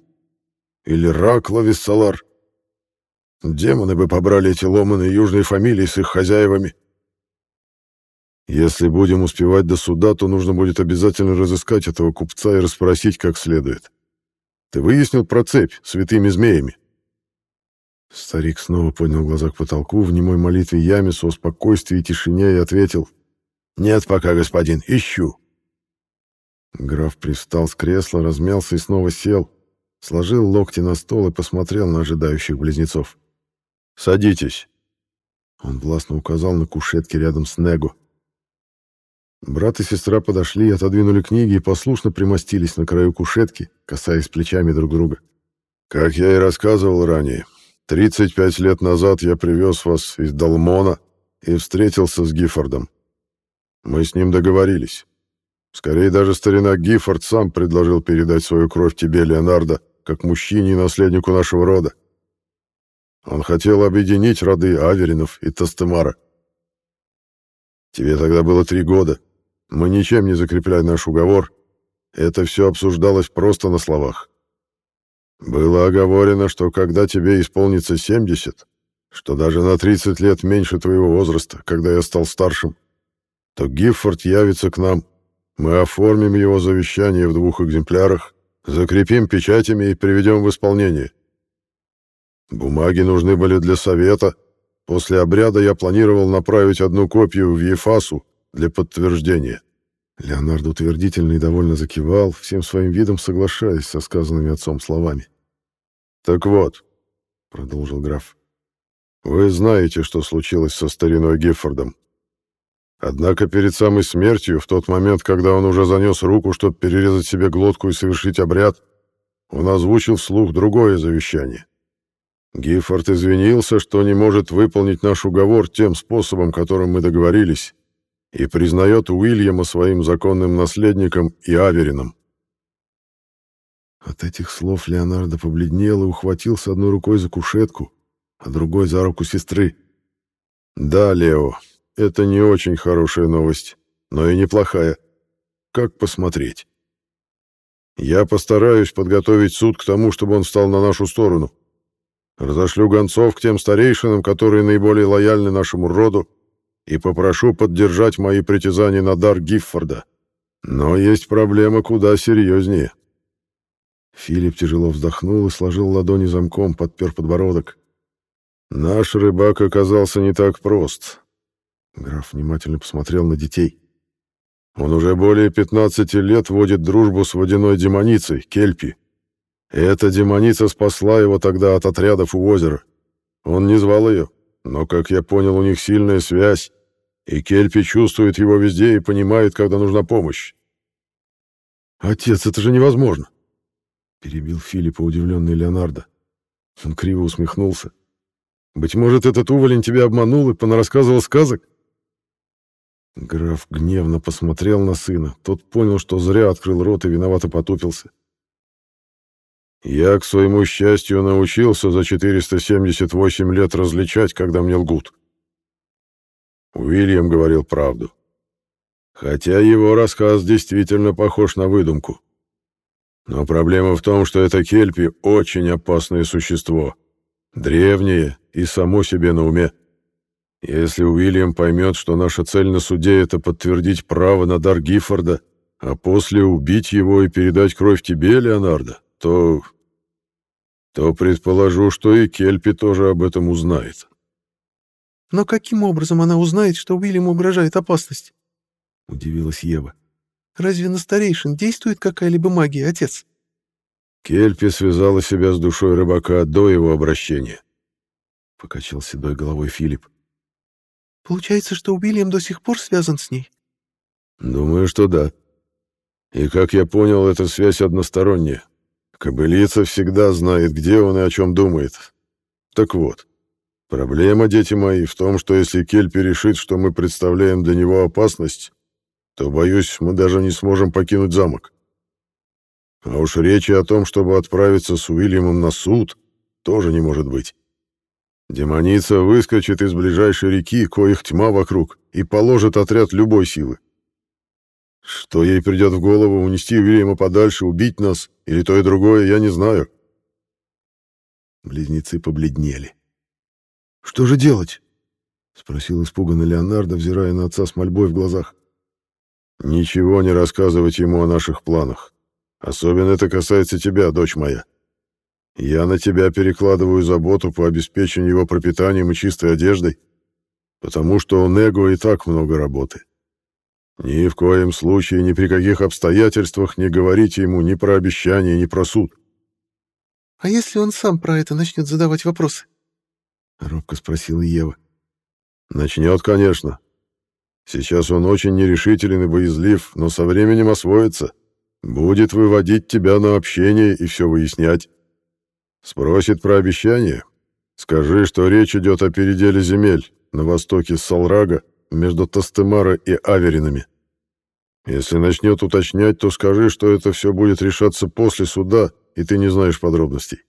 Или Рак Лависсалар. Демоны бы побрали эти ломаные южные фамилии с их хозяевами. Если будем успевать до суда, то нужно будет обязательно разыскать этого купца и расспросить как следует. Ты выяснил про цепь с святыми змеями? Старик снова поднял глаза к потолку в немой молитве Ямису о спокойствии и тишине и ответил. «Нет пока, господин, ищу». Граф пристал с кресла, размялся и снова сел, сложил локти на стол и посмотрел на ожидающих близнецов. Садитесь. Он властно указал на кушетки рядом с Него. Брат и сестра подошли, отодвинули книги и послушно примостились на краю кушетки, касаясь плечами друг друга. Как я и рассказывал ранее, 35 лет назад я привез вас из Далмона и встретился с Гиффордом. Мы с ним договорились. Скорее даже старина Гиффорд сам предложил передать свою кровь тебе, Леонардо, как мужчине и наследнику нашего рода. Он хотел объединить роды Аверинов и Тастемара. Тебе тогда было три года. Мы ничем не закрепляли наш уговор. Это все обсуждалось просто на словах. Было оговорено, что когда тебе исполнится 70, что даже на 30 лет меньше твоего возраста, когда я стал старшим, то Гиффорд явится к нам, мы оформим его завещание в двух экземплярах, закрепим печатями и приведем в исполнение. Бумаги нужны были для совета. После обряда я планировал направить одну копию в Ефасу для подтверждения. Леонард утвердительно и довольно закивал, всем своим видом соглашаясь со сказанными отцом словами. «Так вот», — продолжил граф, — «вы знаете, что случилось со стариной Гиффордом. Однако перед самой смертью, в тот момент, когда он уже занес руку, чтобы перерезать себе глотку и совершить обряд, он озвучил вслух другое завещание. Гиффорд извинился, что не может выполнить наш уговор тем способом, которым мы договорились, и признает Уильяма своим законным наследником и Аверином. От этих слов Леонардо побледнел и ухватился одной рукой за кушетку, а другой за руку сестры. «Да, Лео, это не очень хорошая новость, но и неплохая. Как посмотреть? Я постараюсь подготовить суд к тому, чтобы он встал на нашу сторону. Разошлю гонцов к тем старейшинам, которые наиболее лояльны нашему роду, и попрошу поддержать мои притязания на дар Гиффорда. Но есть проблема куда серьезнее. Филипп тяжело вздохнул и сложил ладони замком, подпер подбородок. Наш рыбак оказался не так прост. Граф внимательно посмотрел на детей. Он уже более 15 лет водит дружбу с водяной демоницей, Кельпи, Эта демоница спасла его тогда от отрядов у озера. Он не звал ее, но, как я понял, у них сильная связь, и Кельпи чувствует его везде и понимает, когда нужна помощь. «Отец, это же невозможно!» — перебил Филиппа удивленный Леонардо. Он криво усмехнулся. «Быть может, этот уволень тебя обманул и понарассказывал сказок?» Граф гневно посмотрел на сына. Тот понял, что зря открыл рот и виновато потупился. «Я, к своему счастью, научился за 478 лет различать, когда мне лгут». Уильям говорил правду. Хотя его рассказ действительно похож на выдумку. Но проблема в том, что это кельпи очень опасное существо. Древнее и само себе на уме. Если Уильям поймет, что наша цель на суде — это подтвердить право на дар Гиффорда, а после убить его и передать кровь тебе, Леонардо, то... то предположу, что и Кельпи тоже об этом узнает. Но каким образом она узнает, что Уильяму угрожает опасность? — удивилась Ева. «Разве на старейшин действует какая-либо магия, отец?» Кельпи связала себя с душой рыбака до его обращения. Покачал седой головой Филипп. Получается, что Уильям до сих пор связан с ней? Думаю, что да. И, как я понял, эта связь односторонняя. Кобылица всегда знает, где он и о чем думает. Так вот, проблема, дети мои, в том, что если Кельпи решит, что мы представляем для него опасность, то, боюсь, мы даже не сможем покинуть замок. А уж речи о том, чтобы отправиться с Уильямом на суд, тоже не может быть. Демоница выскочит из ближайшей реки, коих тьма вокруг, и положит отряд любой силы. Что ей придет в голову, унести Уильяма подальше, убить нас, или то и другое, я не знаю. Близнецы побледнели. «Что же делать?» — спросил испуганный Леонардо, взирая на отца с мольбой в глазах. «Ничего не рассказывать ему о наших планах. Особенно это касается тебя, дочь моя. Я на тебя перекладываю заботу по обеспечению его пропитанием и чистой одеждой, потому что у Него и так много работы. Ни в коем случае, ни при каких обстоятельствах не говорите ему ни про обещания, ни про суд. — А если он сам про это начнет задавать вопросы? — робко спросила Ева. — Начнет, конечно. Сейчас он очень нерешителен и боязлив, но со временем освоится. Будет выводить тебя на общение и все выяснять. Спросит про обещание. Скажи, что речь идет о переделе земель на востоке Салрага между Тастемара и Аверинами. Если начнет уточнять, то скажи, что это все будет решаться после суда, и ты не знаешь подробностей.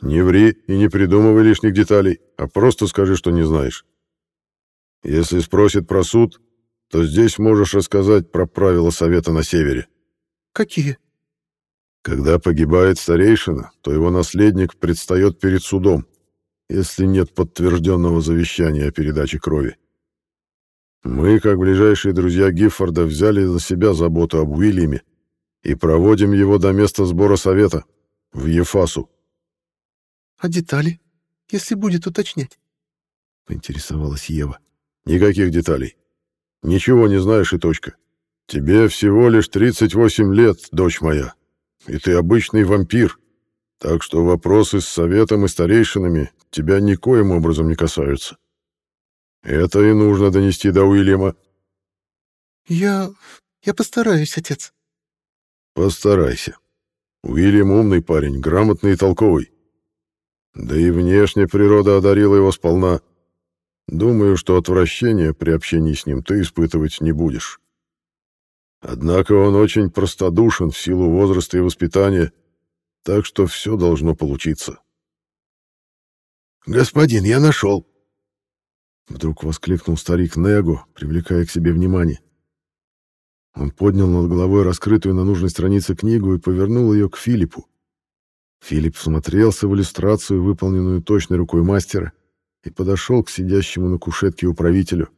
Не ври и не придумывай лишних деталей, а просто скажи, что не знаешь. Если спросит про суд, то здесь можешь рассказать про правила совета на севере. Какие? Когда погибает старейшина, то его наследник предстает перед судом, если нет подтвержденного завещания о передаче крови. Мы, как ближайшие друзья Гиффорда, взяли на себя заботу об Уильяме и проводим его до места сбора совета, в Ефасу. — А детали, если будет уточнять? — поинтересовалась Ева. — Никаких деталей. Ничего не знаешь и точка. Тебе всего лишь 38 лет, дочь моя и ты обычный вампир, так что вопросы с советом и старейшинами тебя никоим образом не касаются. Это и нужно донести до Уильяма. Я... я постараюсь, отец. Постарайся. Уильям умный парень, грамотный и толковый. Да и внешне природа одарила его сполна. Думаю, что отвращения при общении с ним ты испытывать не будешь. Однако он очень простодушен в силу возраста и воспитания, так что все должно получиться. «Господин, я нашел!» Вдруг воскликнул старик Него, привлекая к себе внимание. Он поднял над головой раскрытую на нужной странице книгу и повернул ее к Филиппу. Филипп всмотрелся в иллюстрацию, выполненную точной рукой мастера, и подошел к сидящему на кушетке управителю.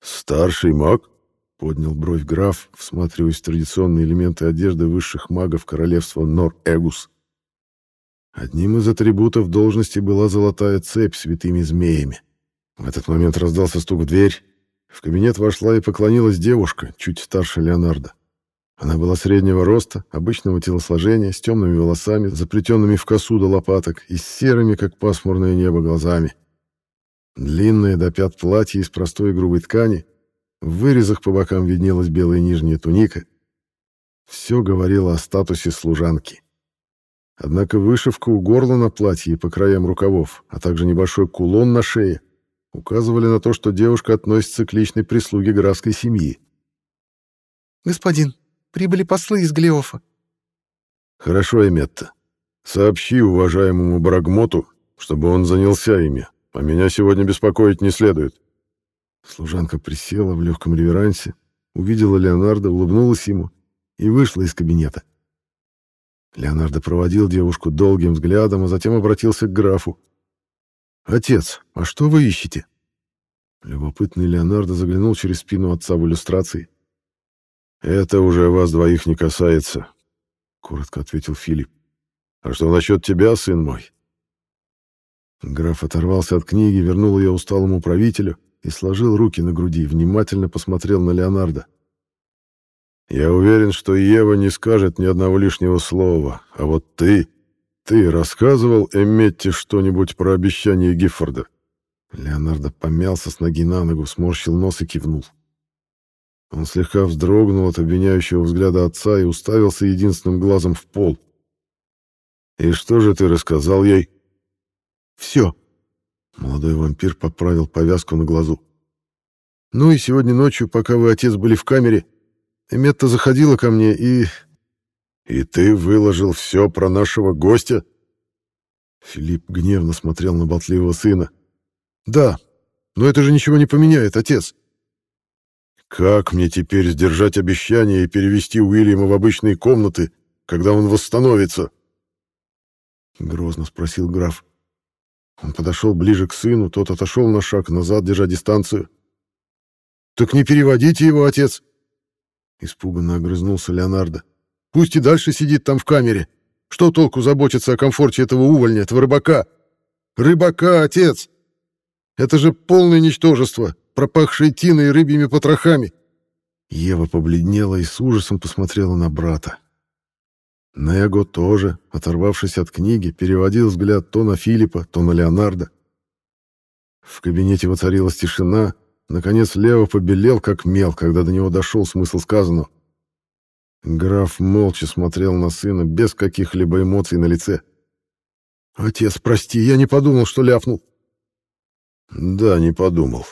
«Старший маг?» Поднял бровь граф, всматриваясь в традиционные элементы одежды высших магов королевства Нор-Эгус. Одним из атрибутов должности была золотая цепь с витыми змеями. В этот момент раздался стук в дверь. В кабинет вошла и поклонилась девушка, чуть старше Леонардо. Она была среднего роста, обычного телосложения, с темными волосами, заплетенными в косу до лопаток и с серыми, как пасмурное небо, глазами. Длинное до пят платье из простой грубой ткани, в вырезах по бокам виднелась белая нижняя туника. Все говорило о статусе служанки. Однако вышивка у горла на платье и по краям рукавов, а также небольшой кулон на шее указывали на то, что девушка относится к личной прислуге графской семьи. «Господин, прибыли послы из Глеофа». «Хорошо, Эметта. Сообщи уважаемому Брагмоту, чтобы он занялся ими, а меня сегодня беспокоить не следует». Служанка присела в легком реверансе, увидела Леонардо, улыбнулась ему и вышла из кабинета. Леонардо проводил девушку долгим взглядом, а затем обратился к графу. «Отец, а что вы ищете?» Любопытный Леонардо заглянул через спину отца в иллюстрации. «Это уже вас двоих не касается», — коротко ответил Филипп. «А что насчет тебя, сын мой?» Граф оторвался от книги, вернул ее усталому правителю и сложил руки на груди, внимательно посмотрел на Леонардо. Я уверен, что Ева не скажет ни одного лишнего слова. А вот ты... Ты рассказывал Эмметте что-нибудь про обещание Гиффорда?» Леонардо помялся с ноги на ногу, сморщил нос и кивнул. Он слегка вздрогнул от обвиняющего взгляда отца и уставился единственным глазом в пол. «И что же ты рассказал ей?» «Все». Молодой вампир поправил повязку на глазу. «Ну и сегодня ночью, пока вы, отец, были в камере, Эметта заходила ко мне и... «И ты выложил все про нашего гостя?» Филипп гневно смотрел на болтливого сына. «Да, но это же ничего не поменяет, отец». «Как мне теперь сдержать обещание и перевести Уильяма в обычные комнаты, когда он восстановится?» Грозно спросил граф. Он подошел ближе к сыну, тот отошел на шаг назад, держа дистанцию. «Так не переводите его, отец!» Испуганно огрызнулся Леонардо. Пусть и дальше сидит там в камере. Что толку заботиться о комфорте этого увольня, этого рыбака? Рыбака, отец! Это же полное ничтожество, пропахшее тиной и рыбьими потрохами. Ева побледнела и с ужасом посмотрела на брата. Него тоже, оторвавшись от книги, переводил взгляд то на Филиппа, то на Леонардо. В кабинете воцарилась тишина, Наконец Лео побелел, как мел, когда до него дошел смысл сказанного. Граф молча смотрел на сына, без каких-либо эмоций на лице. «Отец, прости, я не подумал, что ляпнул». «Да, не подумал.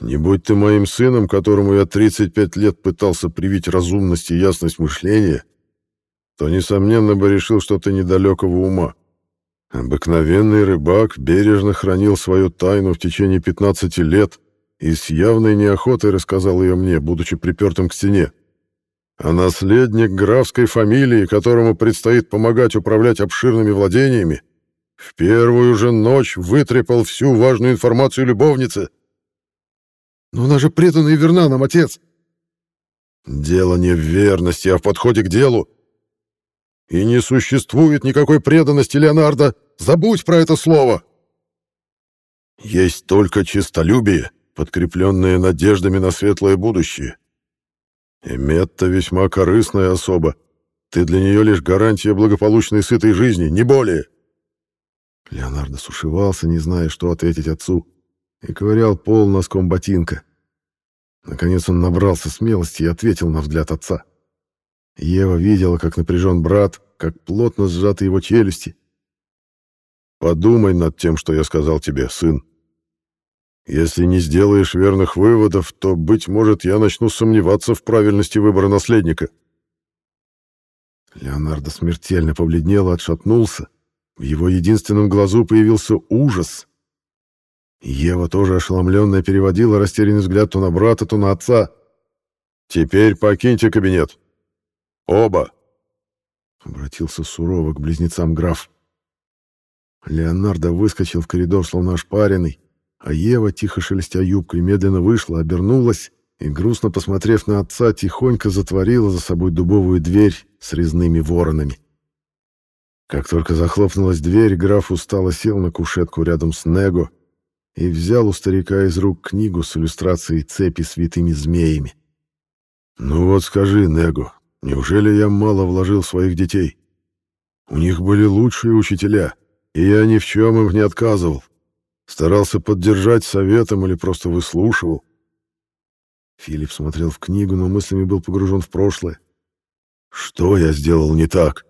Не будь ты моим сыном, которому я 35 лет пытался привить разумность и ясность мышления, то, несомненно, бы решил, что ты недалекого ума. Обыкновенный рыбак бережно хранил свою тайну в течение 15 лет» и с явной неохотой рассказал ее мне, будучи припертым к стене. А наследник графской фамилии, которому предстоит помогать управлять обширными владениями, в первую же ночь вытрепал всю важную информацию любовницы. «Но она же предана и верна нам, отец!» «Дело не в верности, а в подходе к делу. И не существует никакой преданности, Леонардо. Забудь про это слово!» Есть только честолюбие подкрепленные надеждами на светлое будущее. Эметта весьма корыстная особа. Ты для нее лишь гарантия благополучной сытой жизни, не более. Леонардо сушевался, не зная, что ответить отцу, и ковырял пол носком ботинка. Наконец он набрался смелости и ответил на взгляд отца. Ева видела, как напряжен брат, как плотно сжаты его челюсти. «Подумай над тем, что я сказал тебе, сын», если не сделаешь верных выводов, то, быть может, я начну сомневаться в правильности выбора наследника. Леонардо смертельно побледнел и отшатнулся. В его единственном глазу появился ужас. Ева, тоже ошеломленная, переводила растерянный взгляд то на брата, то на отца. «Теперь покиньте кабинет. Оба!» Обратился сурово к близнецам граф. Леонардо выскочил в коридор, словно ошпаренный. А Ева, тихо шелестя юбкой, медленно вышла, обернулась и, грустно посмотрев на отца, тихонько затворила за собой дубовую дверь с резными воронами. Как только захлопнулась дверь, граф устало сел на кушетку рядом с Него и взял у старика из рук книгу с иллюстрацией цепи с витыми змеями. Ну вот скажи, Него, неужели я мало вложил в своих детей? У них были лучшие учителя, и я ни в чем им не отказывал. Старался поддержать советом или просто выслушивал. Филипп смотрел в книгу, но мыслями был погружен в прошлое. Что я сделал не так?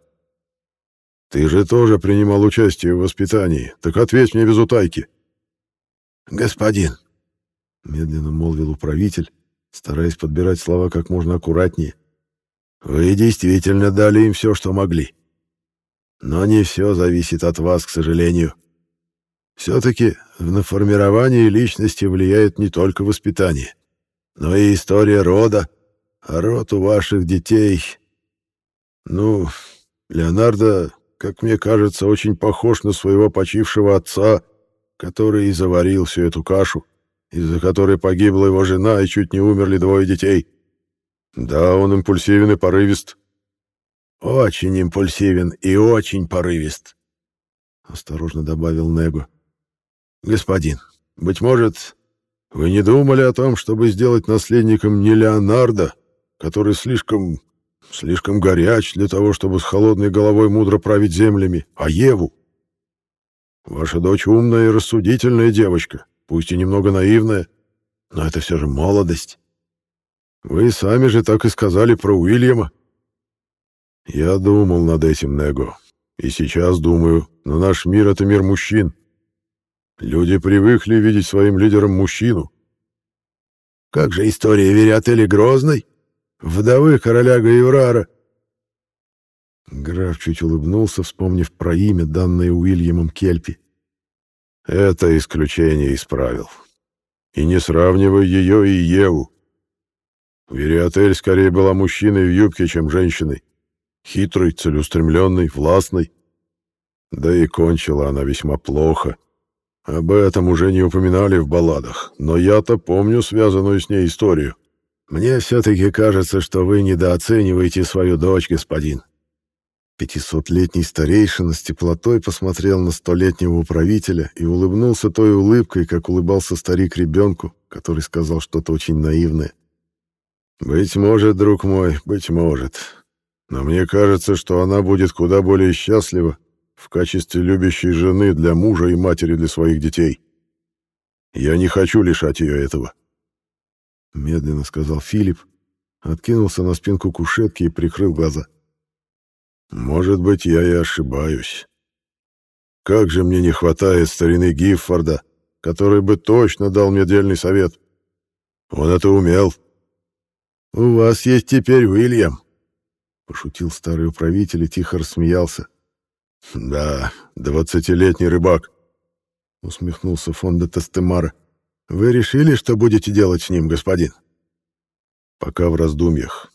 Ты же тоже принимал участие в воспитании. Так ответь мне без утайки. Господин, медленно молвил управитель, стараясь подбирать слова как можно аккуратнее. Вы действительно дали им все, что могли. Но не все зависит от вас, к сожалению. Все-таки на формирование личности влияет не только воспитание, но и история рода, а род у ваших детей... Ну, Леонардо, как мне кажется, очень похож на своего почившего отца, который и заварил всю эту кашу, из-за которой погибла его жена и чуть не умерли двое детей. Да, он импульсивен и порывист. Очень импульсивен и очень порывист, — осторожно добавил Него. Господин, быть может, вы не думали о том, чтобы сделать наследником не Леонардо, который слишком... слишком горяч для того, чтобы с холодной головой мудро править землями, а Еву? Ваша дочь умная и рассудительная девочка, пусть и немного наивная, но это все же молодость. Вы сами же так и сказали про Уильяма. Я думал над этим, Него, и сейчас думаю, но наш мир — это мир мужчин. Люди привыкли видеть своим лидером мужчину. Как же история Вериотели Грозной? Вдовы короля Гаеврара. Граф чуть улыбнулся, вспомнив про имя, данное Уильямом Кельпи. Это исключение исправил. И не сравнивай ее и Еву. Вериотель скорее была мужчиной в юбке, чем женщиной. Хитрой, целеустремленной, властной. Да и кончила она весьма плохо. Об этом уже не упоминали в балладах, но я-то помню связанную с ней историю. Мне все-таки кажется, что вы недооцениваете свою дочь, господин. Пятисотлетний старейшина с теплотой посмотрел на столетнего управителя и улыбнулся той улыбкой, как улыбался старик ребенку, который сказал что-то очень наивное. «Быть может, друг мой, быть может. Но мне кажется, что она будет куда более счастлива, в качестве любящей жены для мужа и матери для своих детей. Я не хочу лишать ее этого. Медленно сказал Филипп, откинулся на спинку кушетки и прикрыл глаза. Может быть, я и ошибаюсь. Как же мне не хватает старины Гиффорда, который бы точно дал мне дельный совет. Он это умел. «У вас есть теперь Уильям», — пошутил старый управитель и тихо рассмеялся. «Да, двадцатилетний рыбак», — усмехнулся фон де Тестемара. «Вы решили, что будете делать с ним, господин?» «Пока в раздумьях.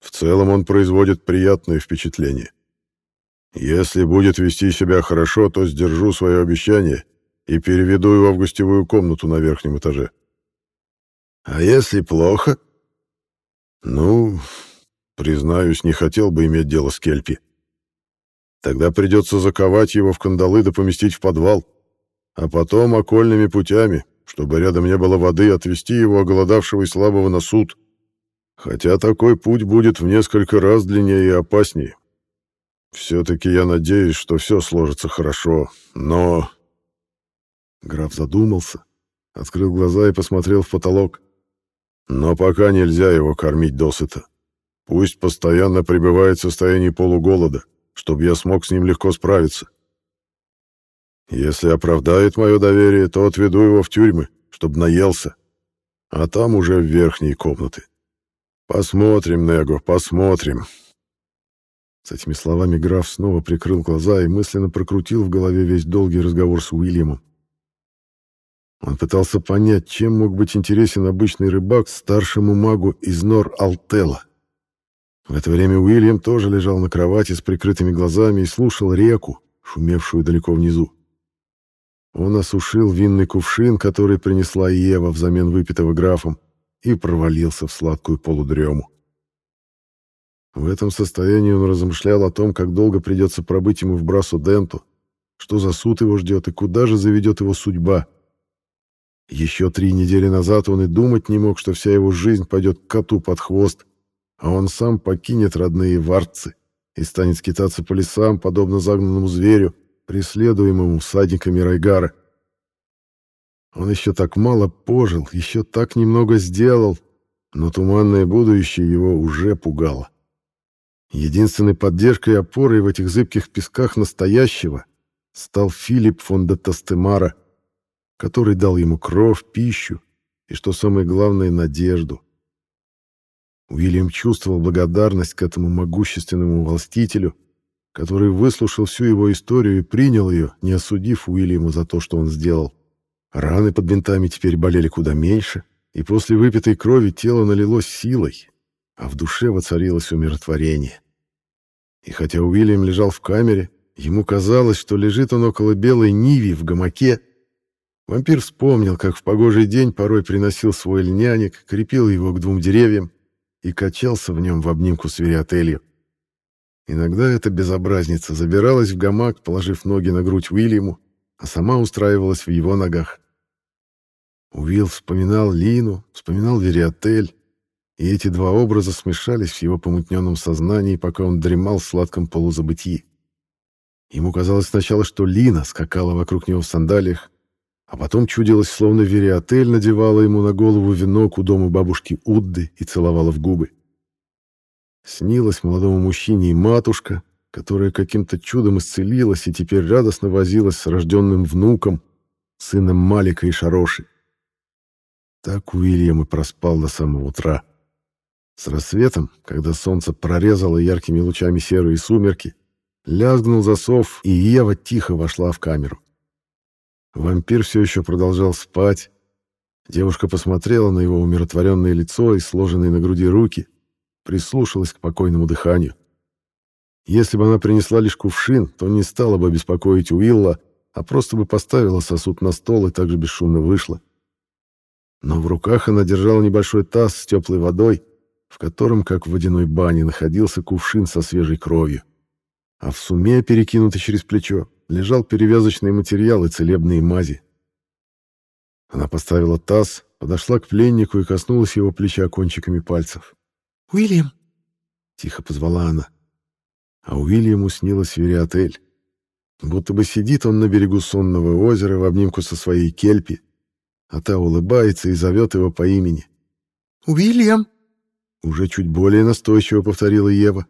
В целом он производит приятное впечатление. Если будет вести себя хорошо, то сдержу свое обещание и переведу его в гостевую комнату на верхнем этаже». «А если плохо?» «Ну, признаюсь, не хотел бы иметь дело с Кельпи». Тогда придется заковать его в кандалы да поместить в подвал, а потом окольными путями, чтобы рядом не было воды, отвезти его оголодавшего и слабого на суд. Хотя такой путь будет в несколько раз длиннее и опаснее. Все-таки я надеюсь, что все сложится хорошо, но...» Граф задумался, открыл глаза и посмотрел в потолок. «Но пока нельзя его кормить досыта. Пусть постоянно пребывает в состоянии полуголода чтобы я смог с ним легко справиться. Если оправдает мое доверие, то отведу его в тюрьмы, чтобы наелся, а там уже в верхние комнаты. Посмотрим, Него, посмотрим. С этими словами граф снова прикрыл глаза и мысленно прокрутил в голове весь долгий разговор с Уильямом. Он пытался понять, чем мог быть интересен обычный рыбак старшему магу из Нор-Алтела. В это время Уильям тоже лежал на кровати с прикрытыми глазами и слушал реку, шумевшую далеко внизу. Он осушил винный кувшин, который принесла Ева взамен выпитого графом, и провалился в сладкую полудрему. В этом состоянии он размышлял о том, как долго придется пробыть ему в Брасу-Денту, что за суд его ждет и куда же заведет его судьба. Еще три недели назад он и думать не мог, что вся его жизнь пойдет коту под хвост, а он сам покинет родные варцы и станет скитаться по лесам, подобно загнанному зверю, преследуемому всадниками Райгара. Он еще так мало пожил, еще так немного сделал, но туманное будущее его уже пугало. Единственной поддержкой и опорой в этих зыбких песках настоящего стал Филипп фон де Тастемара, который дал ему кровь, пищу и, что самое главное, надежду. Уильям чувствовал благодарность к этому могущественному властителю, который выслушал всю его историю и принял ее, не осудив Уильяма за то, что он сделал. Раны под бинтами теперь болели куда меньше, и после выпитой крови тело налилось силой, а в душе воцарилось умиротворение. И хотя Уильям лежал в камере, ему казалось, что лежит он около белой Ниви в гамаке, вампир вспомнил, как в погожий день порой приносил свой льняник, крепил его к двум деревьям и качался в нем в обнимку с Вериотелью. Иногда эта безобразница забиралась в гамак, положив ноги на грудь Уильяму, а сама устраивалась в его ногах. Уилл вспоминал Лину, вспоминал Вериотель, и эти два образа смешались в его помутненном сознании, пока он дремал в сладком полузабытии. Ему казалось сначала, что Лина скакала вокруг него в сандалиях, а потом чудилось, словно Вериотель надевала ему на голову венок у дома бабушки Удды и целовала в губы. Снилась молодому мужчине и матушка, которая каким-то чудом исцелилась и теперь радостно возилась с рожденным внуком, сыном Малика и Шароши. Так Уильям и проспал до самого утра. С рассветом, когда солнце прорезало яркими лучами серые сумерки, лязгнул засов, и Ева тихо вошла в камеру. Вампир все еще продолжал спать. Девушка посмотрела на его умиротворенное лицо и сложенные на груди руки, прислушалась к покойному дыханию. Если бы она принесла лишь кувшин, то не стала бы беспокоить Уилла, а просто бы поставила сосуд на стол и также бесшумно вышла но в руках она держала небольшой таз с теплой водой, в котором, как в водяной бане, находился кувшин со свежей кровью. А в суме, перекинутый через плечо, лежал перевязочный материал и целебные мази. Она поставила таз, подошла к пленнику и коснулась его плеча кончиками пальцев. «Уильям!» — тихо позвала она. А Уильяму снилась Вериотель. Будто бы сидит он на берегу сонного озера в обнимку со своей кельпи, а та улыбается и зовет его по имени. «Уильям!» Уже чуть более настойчиво повторила Ева.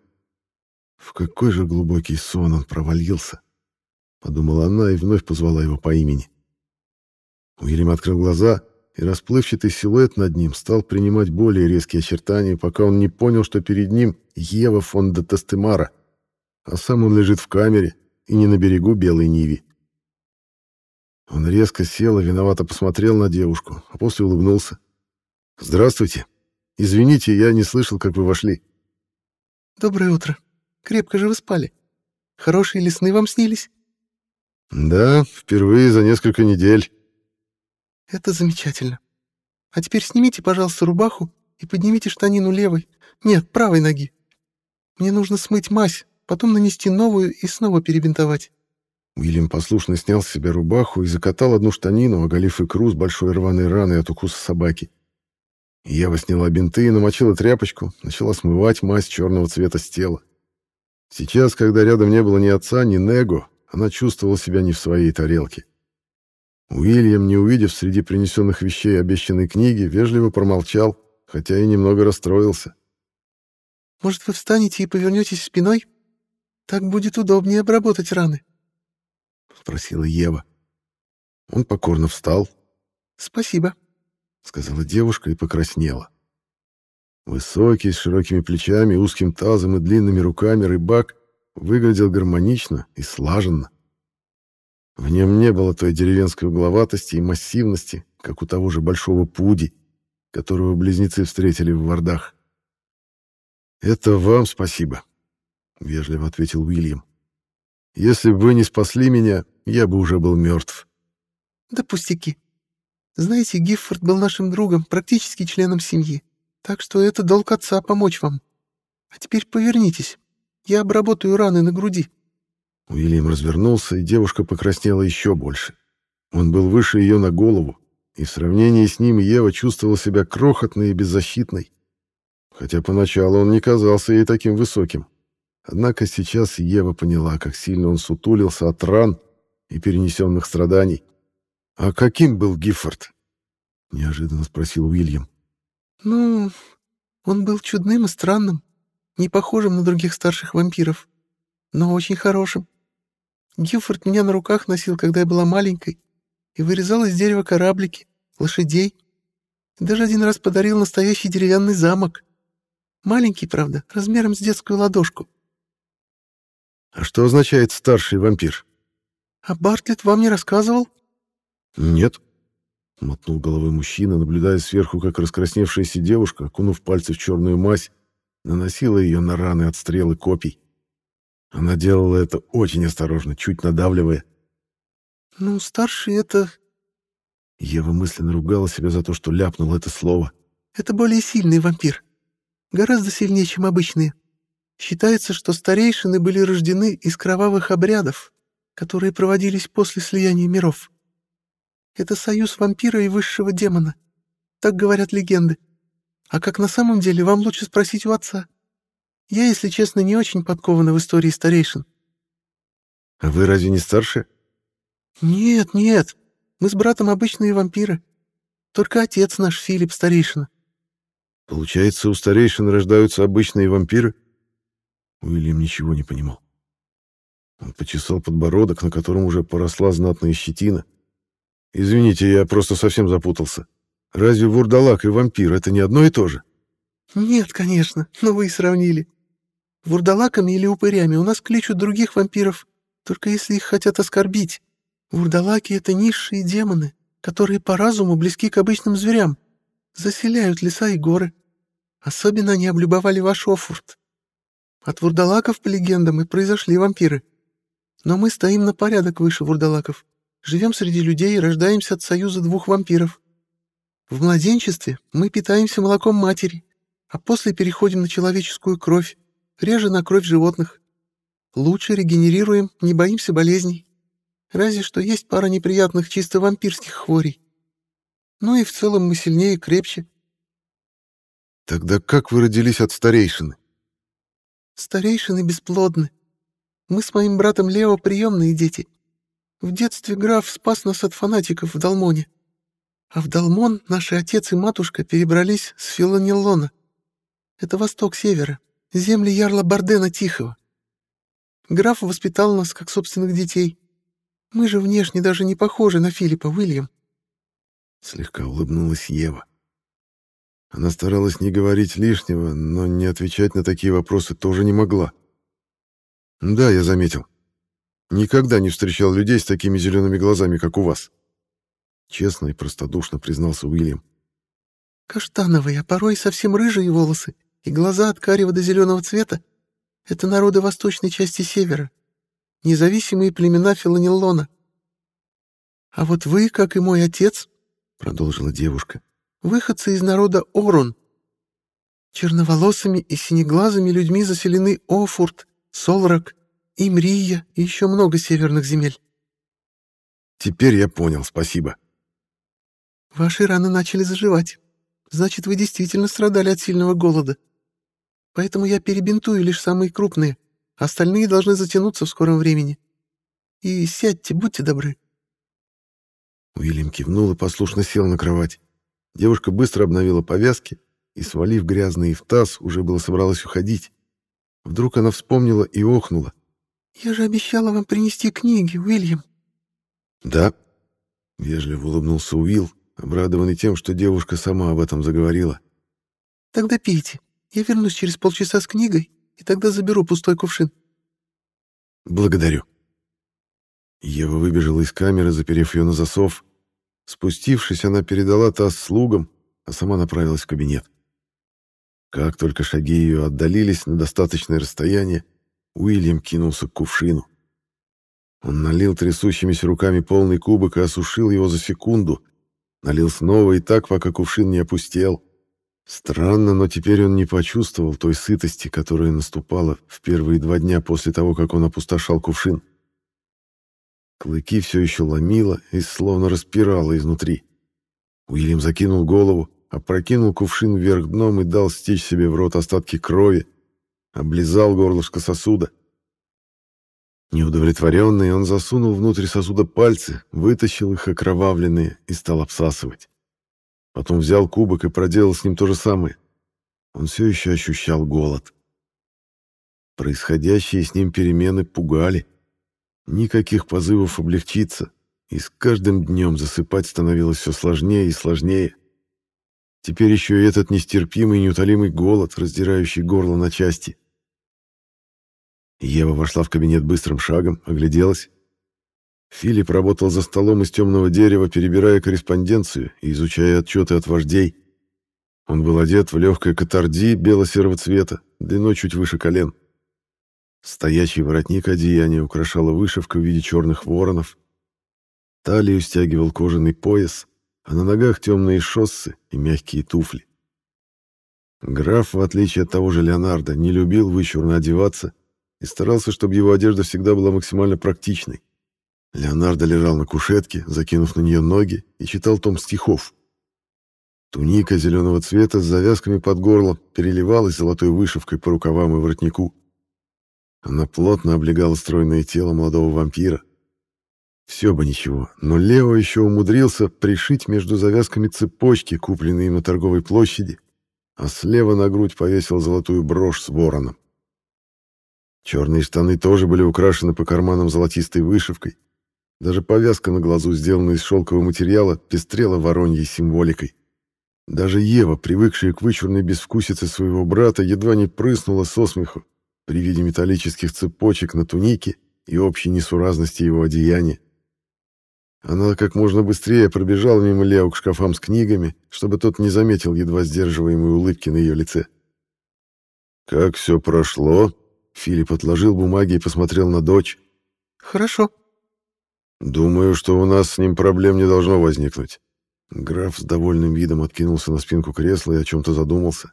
В какой же глубокий сон он провалился, подумала она и вновь позвала его по имени. Уильям открыл глаза, и расплывчатый силуэт над ним стал принимать более резкие очертания, пока он не понял, что перед ним Ева фон де Тестемара, а сам он лежит в камере и не на берегу Белой Ниви. Он резко сел и виновато посмотрел на девушку, а после улыбнулся. «Здравствуйте. Извините, я не слышал, как вы вошли». «Доброе утро. Крепко же вы спали. Хорошие лесные вам снились?» «Да, впервые за несколько недель». «Это замечательно. А теперь снимите, пожалуйста, рубаху и поднимите штанину левой, нет, правой ноги. Мне нужно смыть мазь, потом нанести новую и снова перебинтовать». Уильям послушно снял с себя рубаху и закатал одну штанину, оголив икру с большой рваной раной от укуса собаки. Ева сняла бинты и намочила тряпочку, начала смывать мазь черного цвета с тела. Сейчас, когда рядом не было ни отца, ни Него, она чувствовала себя не в своей тарелке. Уильям, не увидев среди принесенных вещей обещанной книги, вежливо промолчал, хотя и немного расстроился. «Может, вы встанете и повернетесь спиной? Так будет удобнее обработать раны», спросила Ева. Он покорно встал. «Спасибо», — сказала девушка и покраснела. Высокий, с широкими плечами, узким тазом и длинными руками рыбак выглядел гармонично и слаженно. В нем не было той деревенской угловатости и массивности, как у того же большого пуди, которого близнецы встретили в Вардах. «Это вам спасибо», — вежливо ответил Уильям. «Если бы вы не спасли меня, я бы уже был мертв. Да пустяки. Знаете, Гиффорд был нашим другом, практически членом семьи. Так что это долг отца помочь вам. А теперь повернитесь. Я обработаю раны на груди. Уильям развернулся, и девушка покраснела еще больше. Он был выше ее на голову, и в сравнении с ним Ева чувствовала себя крохотной и беззащитной. хотя поначалу он не казался ей таким высоким. Однако сейчас Ева поняла, как сильно он сутулился от ран и перенесенных страданий. «А каким был Гиффорд?» — неожиданно спросил Уильям. «Ну, он был чудным и странным, не похожим на других старших вампиров, но очень хорошим. Гиффорд меня на руках носил, когда я была маленькой, и вырезал из дерева кораблики, лошадей. Даже один раз подарил настоящий деревянный замок. Маленький, правда, размером с детскую ладошку. А что означает старший вампир? А Бартлетт вам не рассказывал? Нет. Мотнул головой мужчина, наблюдая сверху, как раскрасневшаяся девушка, окунув пальцы в черную мазь, наносила ее на раны от стрелы копий. Она делала это очень осторожно, чуть надавливая. «Ну, старший — это...» Ева мысленно ругала себя за то, что ляпнул это слово. «Это более сильный вампир. Гораздо сильнее, чем обычные. Считается, что старейшины были рождены из кровавых обрядов, которые проводились после слияния миров. Это союз вампира и высшего демона. Так говорят легенды. А как на самом деле, вам лучше спросить у отца. Я, если честно, не очень подкована в истории старейшин. А вы разве не старше? Нет, нет. Мы с братом обычные вампиры. Только отец наш, Филипп, старейшина. Получается, у старейшин рождаются обычные вампиры? Уильям ничего не понимал. Он почесал подбородок, на котором уже поросла знатная щетина. «Извините, я просто совсем запутался. Разве вурдалак и вампир — это не одно и то же?» «Нет, конечно, но вы и сравнили. Вурдалаками или упырями у нас кличут других вампиров, только если их хотят оскорбить. Вурдалаки — это низшие демоны, которые по разуму близки к обычным зверям, заселяют леса и горы. Особенно они облюбовали ваш Офурт. От вурдалаков, по легендам, и произошли вампиры. Но мы стоим на порядок выше вурдалаков, живем среди людей и рождаемся от союза двух вампиров. В младенчестве мы питаемся молоком матери, а после переходим на человеческую кровь, реже на кровь животных. Лучше регенерируем, не боимся болезней. Разве что есть пара неприятных чисто вампирских хворей. Ну и в целом мы сильнее и крепче. Тогда как вы родились от старейшины? Старейшины бесплодны. Мы с моим братом Лео приемные дети. В детстве граф спас нас от фанатиков в Далмоне. А в Далмон наши отец и матушка перебрались с Филонеллона. Это восток севера, земли ярла Бардена Тихого. Граф воспитал нас как собственных детей. Мы же внешне даже не похожи на Филиппа Уильям. Слегка улыбнулась Ева. Она старалась не говорить лишнего, но не отвечать на такие вопросы тоже не могла. «Да, я заметил. Никогда не встречал людей с такими зелеными глазами, как у вас». Честно и простодушно признался Уильям. «Каштановые, а порой совсем рыжие волосы и глаза от карего до зеленого цвета — это народы восточной части севера, независимые племена Филонеллона. А вот вы, как и мой отец, — продолжила девушка, — выходцы из народа Орун. Черноволосыми и синеглазыми людьми заселены Офурт, Солрак, Имрия и еще много северных земель. Теперь я понял, спасибо. Ваши раны начали заживать. Значит, вы действительно страдали от сильного голода. Поэтому я перебинтую лишь самые крупные, остальные должны затянуться в скором времени. И сядьте, будьте добры. Уильям кивнул и послушно сел на кровать. Девушка быстро обновила повязки и, свалив грязные в таз, уже было собралась уходить. Вдруг она вспомнила и охнула. «Я же обещала вам принести книги, Уильям». «Да», — вежливо улыбнулся Уилл, обрадованный тем, что девушка сама об этом заговорила. «Тогда пейте. Я вернусь через полчаса с книгой, и тогда заберу пустой кувшин». «Благодарю». Ева выбежала из камеры, заперев ее на засов, Спустившись, она передала таз слугам, а сама направилась в кабинет. Как только шаги ее отдалились на достаточное расстояние, Уильям кинулся к кувшину. Он налил трясущимися руками полный кубок и осушил его за секунду. Налил снова и так, пока кувшин не опустел. Странно, но теперь он не почувствовал той сытости, которая наступала в первые два дня после того, как он опустошал кувшин. Клыки все еще ломило и словно распирало изнутри. Уильям закинул голову, опрокинул кувшин вверх дном и дал стечь себе в рот остатки крови, облизал горлышко сосуда. Неудовлетворенный, он засунул внутрь сосуда пальцы, вытащил их окровавленные и стал обсасывать. Потом взял кубок и проделал с ним то же самое. Он все еще ощущал голод. Происходящие с ним перемены пугали. Никаких позывов облегчиться, и с каждым днем засыпать становилось все сложнее и сложнее. Теперь еще и этот нестерпимый неутолимый голод, раздирающий горло на части. Ева вошла в кабинет быстрым шагом, огляделась. Филипп работал за столом из темного дерева, перебирая корреспонденцию и изучая отчеты от вождей. Он был одет в легкое катарди бело-серого цвета, длиной чуть выше колен. Стоячий воротник одеяния украшала вышивка в виде черных воронов. Талию стягивал кожаный пояс, а на ногах темные шоссы и мягкие туфли. Граф, в отличие от того же Леонардо, не любил вычурно одеваться и старался, чтобы его одежда всегда была максимально практичной. Леонардо лежал на кушетке, закинув на нее ноги, и читал том стихов. Туника зеленого цвета с завязками под горло переливалась золотой вышивкой по рукавам и воротнику. Она плотно облегала стройное тело молодого вампира. Все бы ничего, но Лео еще умудрился пришить между завязками цепочки, купленные на торговой площади, а слева на грудь повесил золотую брошь с вороном. Черные штаны тоже были украшены по карманам золотистой вышивкой. Даже повязка на глазу, сделанная из шелкового материала, пестрела вороньей символикой. Даже Ева, привыкшая к вычурной безвкусице своего брата, едва не прыснула со смеху при виде металлических цепочек на тунике и общей несуразности его одеяния. Она как можно быстрее пробежала мимо Лео к шкафам с книгами, чтобы тот не заметил едва сдерживаемой улыбки на ее лице. «Как все прошло?» Филипп отложил бумаги и посмотрел на дочь. «Хорошо». «Думаю, что у нас с ним проблем не должно возникнуть». Граф с довольным видом откинулся на спинку кресла и о чем-то задумался.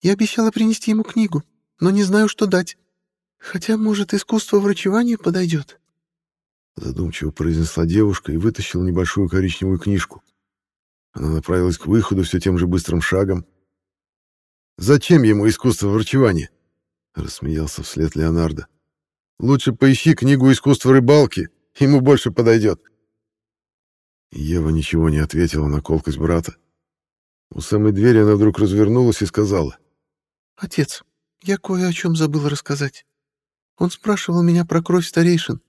«Я обещала принести ему книгу, но не знаю, что дать. Хотя, может, искусство врачевания подойдет». Задумчиво произнесла девушка и вытащила небольшую коричневую книжку. Она направилась к выходу все тем же быстрым шагом. «Зачем ему искусство врачевания?» Рассмеялся вслед Леонардо. «Лучше поищи книгу искусства рыбалки, ему больше подойдет». Ева ничего не ответила на колкость брата. У самой двери она вдруг развернулась и сказала. «Отец, я кое о чем забыла рассказать. Он спрашивал меня про кровь старейшин.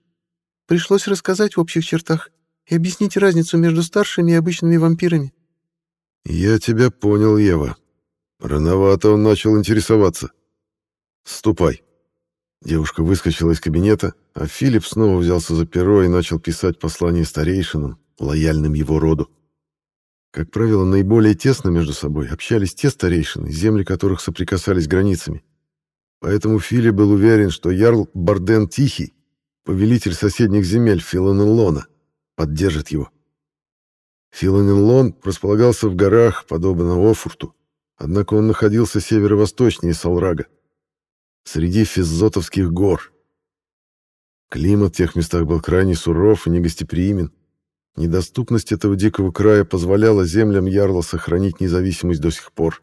Пришлось рассказать в общих чертах и объяснить разницу между старшими и обычными вампирами». «Я тебя понял, Ева. Рановато он начал интересоваться. Ступай». Девушка выскочила из кабинета, а Филипп снова взялся за перо и начал писать послание старейшинам, лояльным его роду. Как правило, наиболее тесно между собой общались те старейшины, земли которых соприкасались границами. Поэтому Филипп был уверен, что Ярл Барден Тихий, повелитель соседних земель Филонеллона, поддержит его. Филонеллон располагался в горах, подобно Офурту, однако он находился северо-восточнее Салрага, среди Физзотовских гор. Климат в тех местах был крайне суров и негостеприимен, Недоступность этого дикого края позволяла землям Ярла сохранить независимость до сих пор.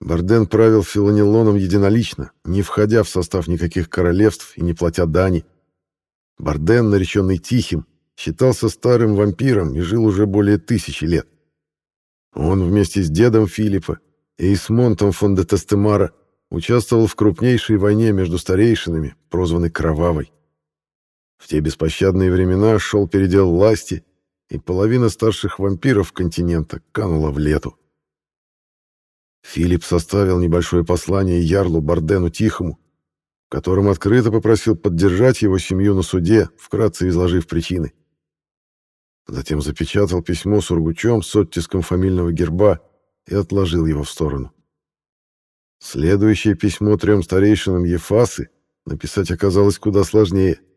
Барден правил Филонелоном единолично, не входя в состав никаких королевств и не платя дани. Барден, нареченный Тихим, считался старым вампиром и жил уже более тысячи лет. Он вместе с дедом Филиппа и Исмонтом фон де Тестемара участвовал в крупнейшей войне между старейшинами, прозванной Кровавой. В те беспощадные времена шел передел власти, и половина старших вампиров континента канула в лету. Филипп составил небольшое послание Ярлу Бардену Тихому, которым открыто попросил поддержать его семью на суде, вкратце изложив причины. Затем запечатал письмо сургучом с оттиском фамильного герба и отложил его в сторону. Следующее письмо трем старейшинам Ефасы написать оказалось куда сложнее —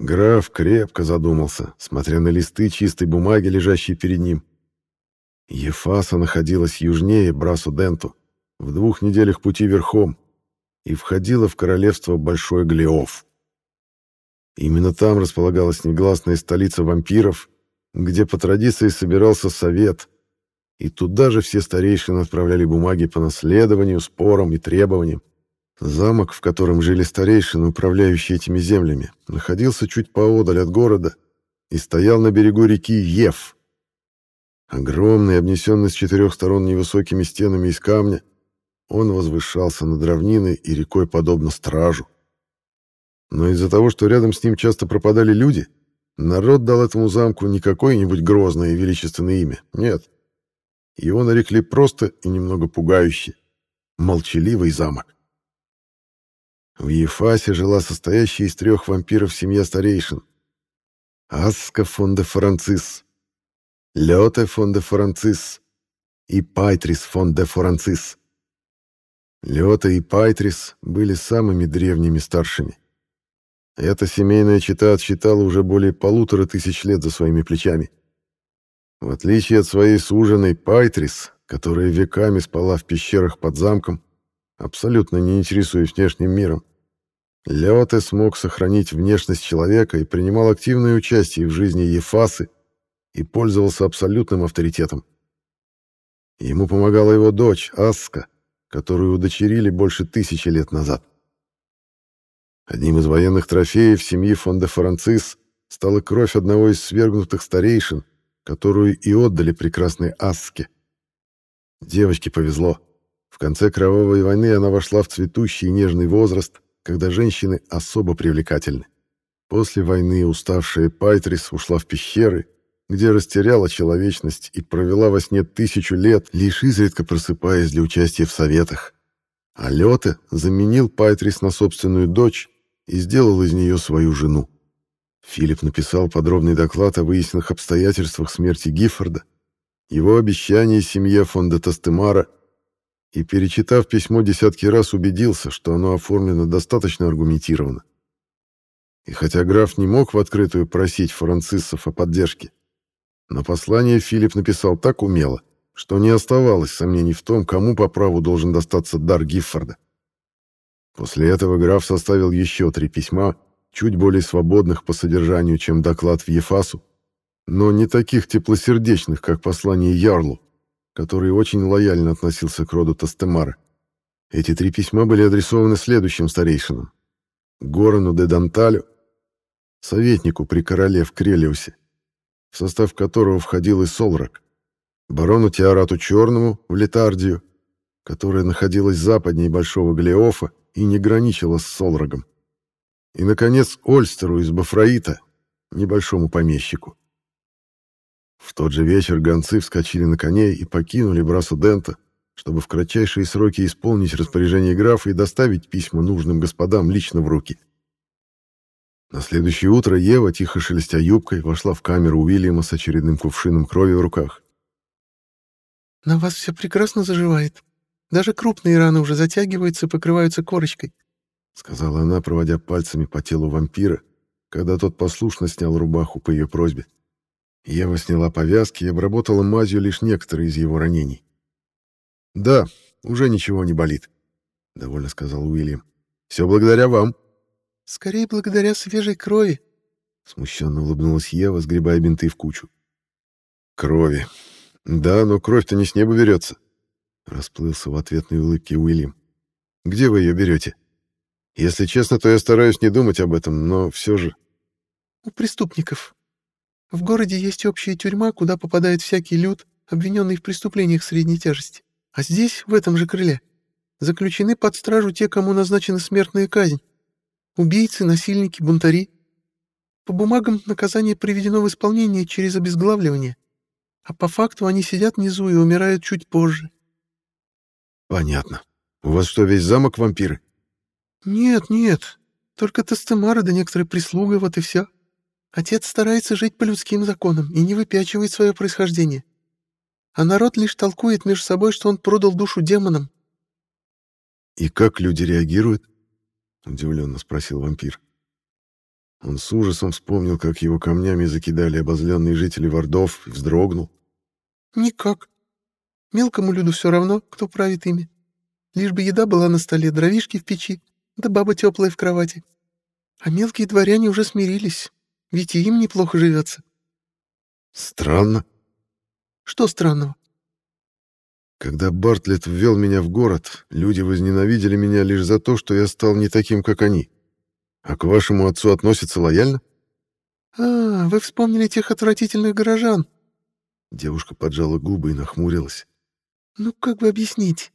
Граф крепко задумался, смотря на листы чистой бумаги, лежащие перед ним. Ефаса находилась южнее Брасу-Денту, в двух неделях пути верхом, и входила в королевство Большой Глеов. Именно там располагалась негласная столица вампиров, где по традиции собирался совет, и туда же все старейшины отправляли бумаги по наследованию, спорам и требованиям. Замок, в котором жили старейшины, управляющие этими землями, находился чуть поодаль от города и стоял на берегу реки Ев. Огромный, обнесенный с четырех сторон невысокими стенами из камня, он возвышался над равниной и рекой подобно стражу. Но из-за того, что рядом с ним часто пропадали люди, народ дал этому замку не какое-нибудь грозное и величественное имя, нет. Его нарекли просто и немного пугающе — «Молчаливый замок». В Ефасе жила состоящая из трех вампиров семья старейшин. Аска фон де Францис, Лёте фон де Францис и Пайтрис фон де Францис. Лёта и Пайтрис были самыми древними старшими. Эта семейная чита отсчитала уже более полутора тысяч лет за своими плечами. В отличие от своей суженой Пайтрис, которая веками спала в пещерах под замком, абсолютно не интересуясь внешним миром, Лёте смог сохранить внешность человека и принимал активное участие в жизни Ефасы и пользовался абсолютным авторитетом. Ему помогала его дочь Аска, которую удочерили больше тысячи лет назад. Одним из военных трофеев семьи фон де Францис стала кровь одного из свергнутых старейшин, которую и отдали прекрасной Аске. Девочке повезло. В конце кровавой войны она вошла в цветущий нежный возраст, когда женщины особо привлекательны. После войны уставшая Пайтрис ушла в пещеры, где растеряла человечность и провела во сне тысячу лет, лишь изредка просыпаясь для участия в советах. А Лёте заменил Пайтрис на собственную дочь и сделал из нее свою жену. Филипп написал подробный доклад о выясненных обстоятельствах смерти Гиффорда, его обещании семье фонда Тастемара и, перечитав письмо десятки раз, убедился, что оно оформлено достаточно аргументированно. И хотя граф не мог в открытую просить францисов о поддержке, но послание Филипп написал так умело, что не оставалось сомнений в том, кому по праву должен достаться дар Гиффорда. После этого граф составил еще три письма, чуть более свободных по содержанию, чем доклад в Ефасу, но не таких теплосердечных, как послание Ярлу, который очень лояльно относился к роду Тастемара. Эти три письма были адресованы следующим старейшинам. Горану де Данталю, советнику при короле в Крелиусе, в состав которого входил и Солрак, барону Теорату Черному в Летардию, которая находилась западнее Большого Глеофа и не граничила с Солрагом, и, наконец, Ольстеру из Бафраита, небольшому помещику. В тот же вечер гонцы вскочили на коней и покинули Брасу Дента, чтобы в кратчайшие сроки исполнить распоряжение графа и доставить письма нужным господам лично в руки. На следующее утро Ева, тихо шелестя юбкой, вошла в камеру Уильяма с очередным кувшином крови в руках. «На вас все прекрасно заживает. Даже крупные раны уже затягиваются и покрываются корочкой», — сказала она, проводя пальцами по телу вампира, когда тот послушно снял рубаху по ее просьбе. Ева сняла повязки и обработала мазью лишь некоторые из его ранений. «Да, уже ничего не болит», — довольно сказал Уильям. «Все благодаря вам». «Скорее благодаря свежей крови», — смущенно улыбнулась Ева, сгребая бинты в кучу. «Крови. Да, но кровь-то не с неба берется», — расплылся в ответной улыбке Уильям. «Где вы ее берете? Если честно, то я стараюсь не думать об этом, но все же...» «У преступников», в городе есть общая тюрьма, куда попадает всякий люд, обвиненный в преступлениях средней тяжести. А здесь, в этом же крыле, заключены под стражу те, кому назначена смертная казнь. Убийцы, насильники, бунтари. По бумагам наказание приведено в исполнение через обезглавливание, а по факту они сидят внизу и умирают чуть позже. Понятно. У вас что, весь замок вампиры? Нет, нет. Только Тестемара да некоторая прислуга, вот и все. Отец старается жить по людским законам и не выпячивает свое происхождение. А народ лишь толкует между собой, что он продал душу демонам. «И как люди реагируют?» — удивленно спросил вампир. Он с ужасом вспомнил, как его камнями закидали обозленные жители Вардов, и вздрогнул. «Никак. Мелкому люду все равно, кто правит ими. Лишь бы еда была на столе, дровишки в печи, да баба теплая в кровати. А мелкие дворяне уже смирились, ведь и им неплохо живется. Странно. Что странного? Когда Бартлетт ввел меня в город, люди возненавидели меня лишь за то, что я стал не таким, как они. А к вашему отцу относятся лояльно? А, вы вспомнили тех отвратительных горожан. Девушка поджала губы и нахмурилась. Ну, как бы объяснить?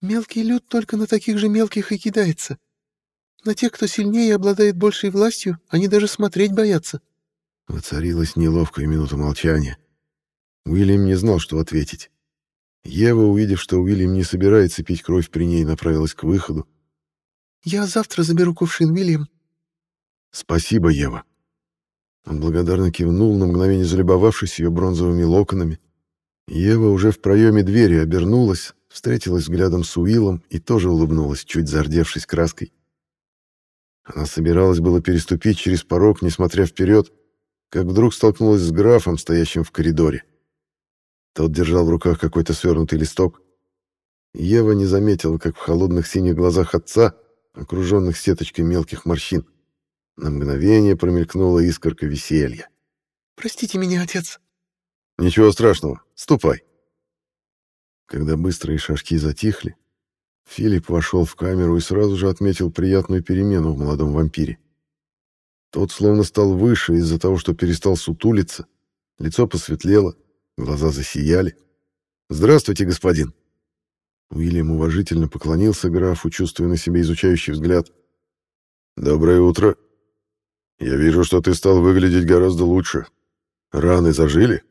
Мелкий люд только на таких же мелких и кидается. На тех, кто сильнее и обладает большей властью, они даже смотреть боятся. Воцарилась неловкая минута молчания. Уильям не знал, что ответить. Ева, увидев, что Уильям не собирается пить кровь при ней, направилась к выходу. «Я завтра заберу кувшин, Уильям». «Спасибо, Ева». Он благодарно кивнул, на мгновение залюбовавшись ее бронзовыми локонами. Ева уже в проеме двери обернулась, встретилась взглядом с Уиллом и тоже улыбнулась, чуть зардевшись краской. Она собиралась было переступить через порог, несмотря вперед, как вдруг столкнулась с графом, стоящим в коридоре. Тот держал в руках какой-то свернутый листок. Ева не заметила, как в холодных синих глазах отца, окруженных сеточкой мелких морщин, на мгновение промелькнула искорка веселья. «Простите меня, отец». «Ничего страшного. Ступай». Когда быстрые шажки затихли, Филипп вошел в камеру и сразу же отметил приятную перемену в молодом вампире. Тот словно стал выше из-за того, что перестал сутулиться, лицо посветлело, Глаза засияли. «Здравствуйте, господин!» Уильям уважительно поклонился графу, чувствуя на себе изучающий взгляд. «Доброе утро. Я вижу, что ты стал выглядеть гораздо лучше. Раны зажили?»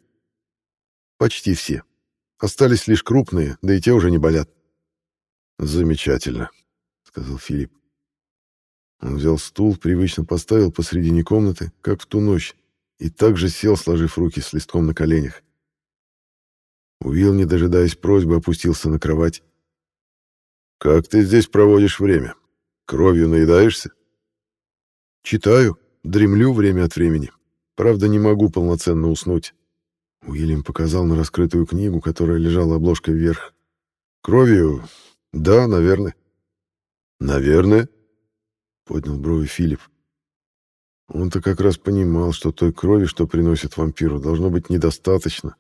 «Почти все. Остались лишь крупные, да и те уже не болят». «Замечательно», — сказал Филипп. Он взял стул, привычно поставил посредине комнаты, как в ту ночь, и также сел, сложив руки с листком на коленях. Уилл, не дожидаясь просьбы, опустился на кровать. «Как ты здесь проводишь время? Кровью наедаешься?» «Читаю, дремлю время от времени. Правда, не могу полноценно уснуть». Уильям показал на раскрытую книгу, которая лежала обложкой вверх. «Кровью? Да, наверное». «Наверное?» — поднял брови Филипп. Он-то как раз понимал, что той крови, что приносит вампиру, должно быть недостаточно,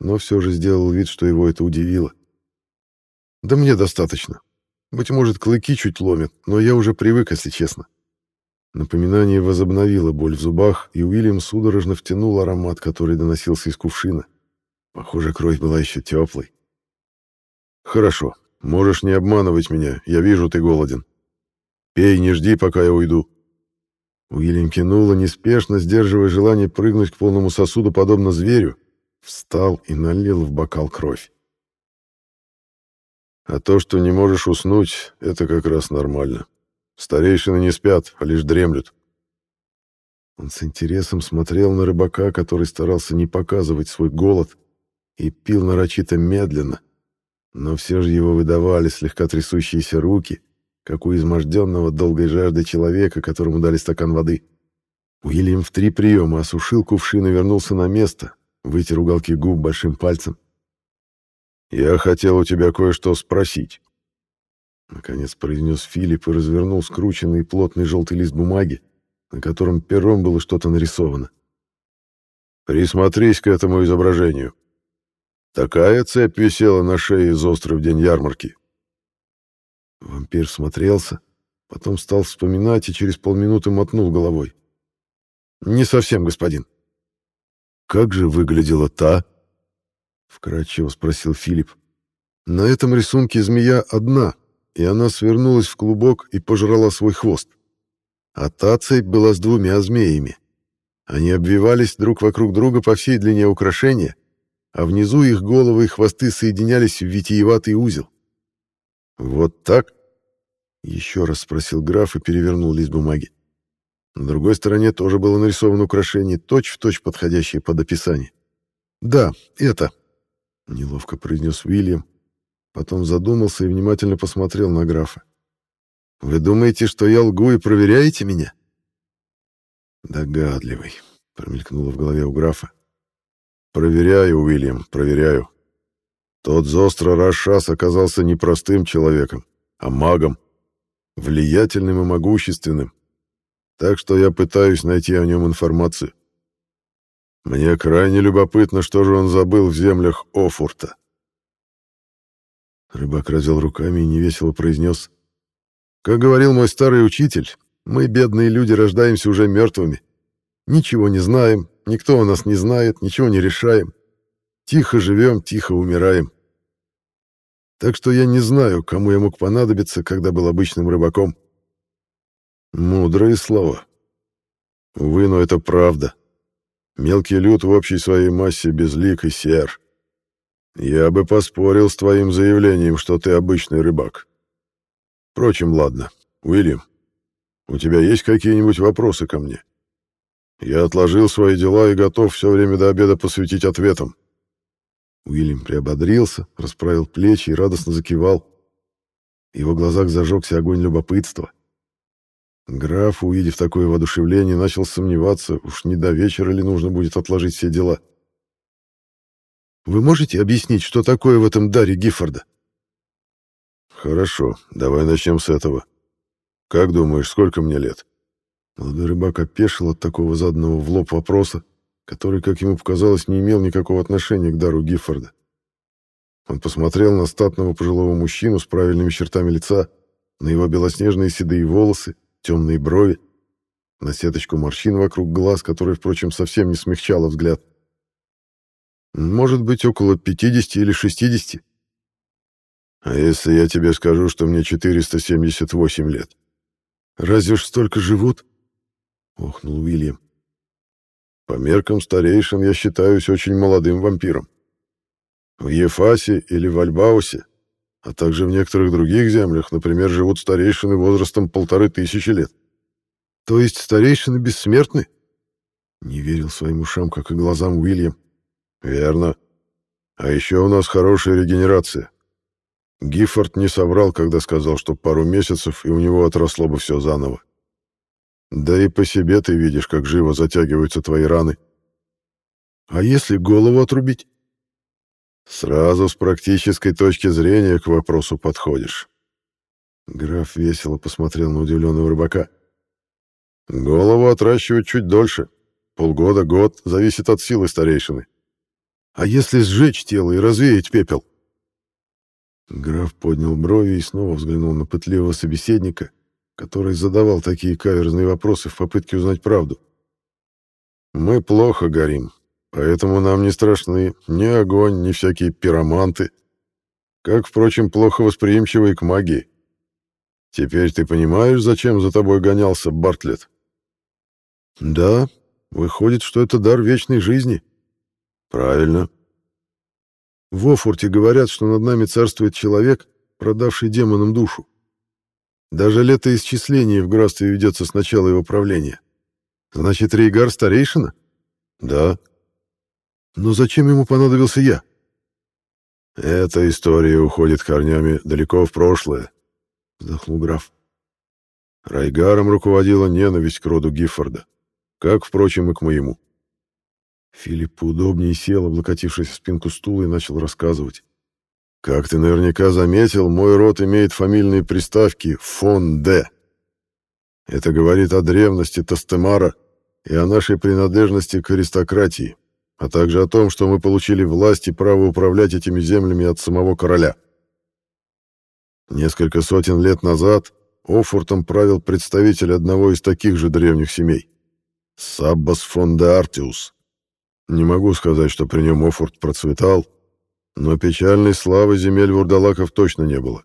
но все же сделал вид, что его это удивило. «Да мне достаточно. Быть может, клыки чуть ломят, но я уже привык, если честно». Напоминание возобновило боль в зубах, и Уильям судорожно втянул аромат, который доносился из кувшина. Похоже, кровь была еще теплой. «Хорошо, можешь не обманывать меня, я вижу, ты голоден. Пей, не жди, пока я уйду». Уильям кинула, неспешно сдерживая желание прыгнуть к полному сосуду, подобно зверю, Встал и налил в бокал кровь. А то, что не можешь уснуть, это как раз нормально. Старейшины не спят, а лишь дремлют. Он с интересом смотрел на рыбака, который старался не показывать свой голод и пил нарочито медленно, но все же его выдавали слегка трясущиеся руки, как у изможденного долгой жажды человека, которому дали стакан воды. Уильям в три приема осушил кувшин и вернулся на место, вытер уголки губ большим пальцем. «Я хотел у тебя кое-что спросить», — наконец произнес Филипп и развернул скрученный плотный желтый лист бумаги, на котором пером было что-то нарисовано. «Присмотрись к этому изображению. Такая цепь висела на шее из острова в день ярмарки». Вампир смотрелся, потом стал вспоминать и через полминуты мотнул головой. «Не совсем, господин. «Как же выглядела та?» — вкратчиво спросил Филипп. «На этом рисунке змея одна, и она свернулась в клубок и пожрала свой хвост. А та цепь была с двумя змеями. Они обвивались друг вокруг друга по всей длине украшения, а внизу их головы и хвосты соединялись в витиеватый узел. «Вот так?» — еще раз спросил граф и перевернул лист бумаги. На другой стороне тоже было нарисовано украшение, точь-в-точь точь подходящее под описание. «Да, это», — неловко произнес Уильям, потом задумался и внимательно посмотрел на графа. «Вы думаете, что я лгу и проверяете меня?» «Догадливый», — промелькнуло в голове у графа. «Проверяю, Уильям, проверяю. Тот Зостро Рашас оказался не простым человеком, а магом, влиятельным и могущественным, так что я пытаюсь найти о нем информацию. Мне крайне любопытно, что же он забыл в землях Офурта. Рыбак развел руками и невесело произнес. Как говорил мой старый учитель, мы, бедные люди, рождаемся уже мертвыми. Ничего не знаем, никто у нас не знает, ничего не решаем. Тихо живем, тихо умираем. Так что я не знаю, кому я мог понадобиться, когда был обычным рыбаком. Мудрые слова. Увы, но это правда. Мелкий люд в общей своей массе безлик и сер. Я бы поспорил с твоим заявлением, что ты обычный рыбак. Впрочем, ладно. Уильям, у тебя есть какие-нибудь вопросы ко мне? Я отложил свои дела и готов все время до обеда посвятить ответам. Уильям приободрился, расправил плечи и радостно закивал. В его глазах зажегся огонь любопытства. Граф, увидев такое воодушевление, начал сомневаться, уж не до вечера ли нужно будет отложить все дела. «Вы можете объяснить, что такое в этом даре Гиффорда?» «Хорошо, давай начнем с этого. Как думаешь, сколько мне лет?» Молодой рыбак опешил от такого заданного в лоб вопроса который, как ему показалось, не имел никакого отношения к дару Гиффорда. Он посмотрел на статного пожилого мужчину с правильными чертами лица, на его белоснежные седые волосы, темные брови, на сеточку морщин вокруг глаз, которая, впрочем, совсем не смягчала взгляд. Может быть, около 50 или 60. А если я тебе скажу, что мне 478 лет? Разве ж столько живут? Охнул Уильям. По меркам старейшин я считаюсь очень молодым вампиром. В Ефасе или в Альбаусе, а также в некоторых других землях, например, живут старейшины возрастом полторы тысячи лет. То есть старейшины бессмертны? Не верил своим ушам, как и глазам Уильям. Верно. А еще у нас хорошая регенерация. Гиффорд не соврал, когда сказал, что пару месяцев, и у него отросло бы все заново. Да и по себе ты видишь, как живо затягиваются твои раны. А если голову отрубить? Сразу с практической точки зрения к вопросу подходишь. Граф весело посмотрел на удивленного рыбака. Голову отращивать чуть дольше. Полгода, год, зависит от силы старейшины. А если сжечь тело и развеять пепел? Граф поднял брови и снова взглянул на пытливого собеседника, который задавал такие каверзные вопросы в попытке узнать правду. «Мы плохо горим, поэтому нам не страшны ни огонь, ни всякие пироманты, как, впрочем, плохо восприимчивы к магии. Теперь ты понимаешь, зачем за тобой гонялся Бартлет?» «Да, выходит, что это дар вечной жизни». «Правильно». В Офурте говорят, что над нами царствует человек, продавший демонам душу. Даже летоисчисление в графстве ведется с начала его правления. Значит, Рейгар старейшина? Да. Но зачем ему понадобился я? Эта история уходит корнями далеко в прошлое, вздохнул граф. Райгаром руководила ненависть к роду Гиффорда, как, впрочем, и к моему. Филипп поудобнее сел, облокотившись в спинку стула, и начал рассказывать. Как ты наверняка заметил, мой род имеет фамильные приставки «фон Д». Это говорит о древности Тастемара и о нашей принадлежности к аристократии, а также о том, что мы получили власть и право управлять этими землями от самого короля. Несколько сотен лет назад Офуртом правил представитель одного из таких же древних семей — Саббас фон де Артиус. Не могу сказать, что при нем Офурт процветал, но печальной славы земель вурдалаков точно не было.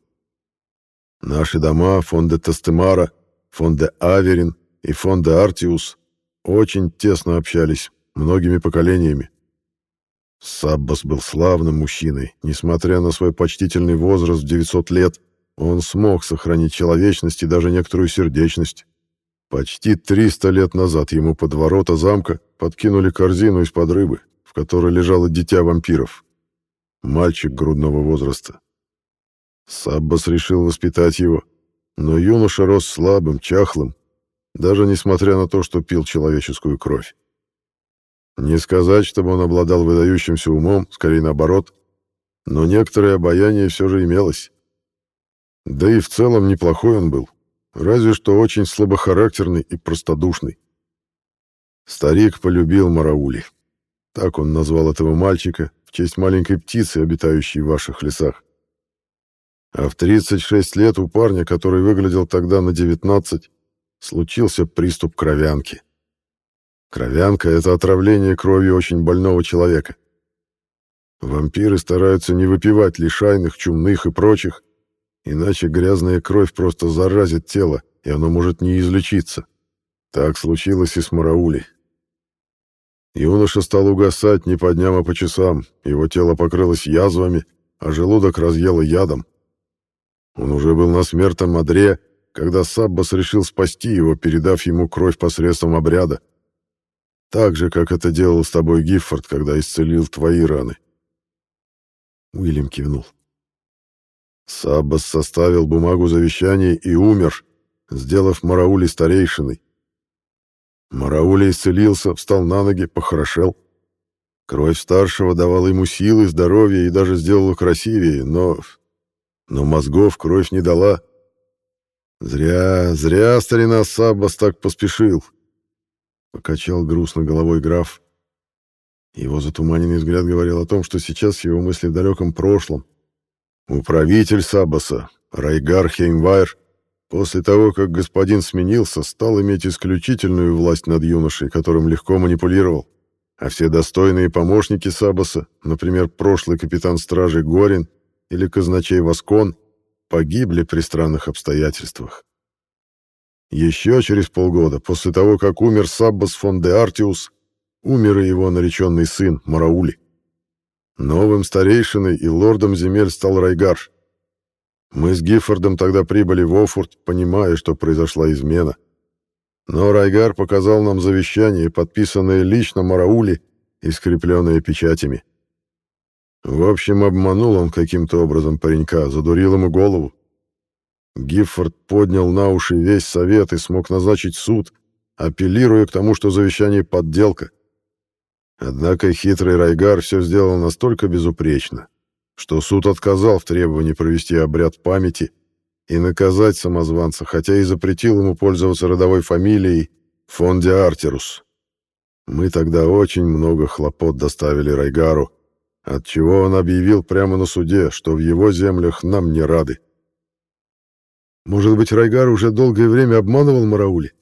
Наши дома, фонды Тастемара, фонды Аверин и фонды Артиус очень тесно общались, многими поколениями. Саббас был славным мужчиной. Несмотря на свой почтительный возраст в 900 лет, он смог сохранить человечность и даже некоторую сердечность. Почти 300 лет назад ему под ворота замка подкинули корзину из-под рыбы, в которой лежало дитя вампиров мальчик грудного возраста. Саббас решил воспитать его, но юноша рос слабым, чахлым, даже несмотря на то, что пил человеческую кровь. Не сказать, чтобы он обладал выдающимся умом, скорее наоборот, но некоторое обаяние все же имелось. Да и в целом неплохой он был, разве что очень слабохарактерный и простодушный. Старик полюбил Мараули. Так он назвал этого мальчика, честь маленькой птицы, обитающей в ваших лесах. А в 36 лет у парня, который выглядел тогда на 19, случился приступ кровянки. Кровянка — это отравление кровью очень больного человека. Вампиры стараются не выпивать лишайных, чумных и прочих, иначе грязная кровь просто заразит тело, и оно может не излечиться. Так случилось и с Мараулей. Юноша стал угасать не по дням, а по часам, его тело покрылось язвами, а желудок разъело ядом. Он уже был на смертном одре, когда Саббас решил спасти его, передав ему кровь посредством обряда. Так же, как это делал с тобой Гиффорд, когда исцелил твои раны. Уильям кивнул. Саббас составил бумагу завещания и умер, сделав Мараули старейшиной. Мараули исцелился, встал на ноги, похорошел. Кровь старшего давала ему силы, здоровье и даже сделала красивее, но... Но мозгов кровь не дала. Зря, зря старина Саббас так поспешил. Покачал грустно головой граф. Его затуманенный взгляд говорил о том, что сейчас его мысли в далеком прошлом. Управитель Саббаса, Райгар Хеймвайр, После того, как господин сменился, стал иметь исключительную власть над юношей, которым легко манипулировал. А все достойные помощники Сабаса, например, прошлый капитан стражи Горин или казначей Воскон, погибли при странных обстоятельствах. Еще через полгода, после того, как умер Саббас фон де Артиус, умер и его нареченный сын Мараули. Новым старейшиной и лордом земель стал Райгар — мы с Гиффордом тогда прибыли в Офурт, понимая, что произошла измена. Но Райгар показал нам завещание, подписанное лично Мараули и скрепленное печатями. В общем, обманул он каким-то образом паренька, задурил ему голову. Гиффорд поднял на уши весь совет и смог назначить суд, апеллируя к тому, что завещание — подделка. Однако хитрый Райгар все сделал настолько безупречно, что суд отказал в требовании провести обряд памяти и наказать самозванца, хотя и запретил ему пользоваться родовой фамилией фон де Артерус. Мы тогда очень много хлопот доставили Райгару, отчего он объявил прямо на суде, что в его землях нам не рады. Может быть, Райгар уже долгое время обманывал Мараули?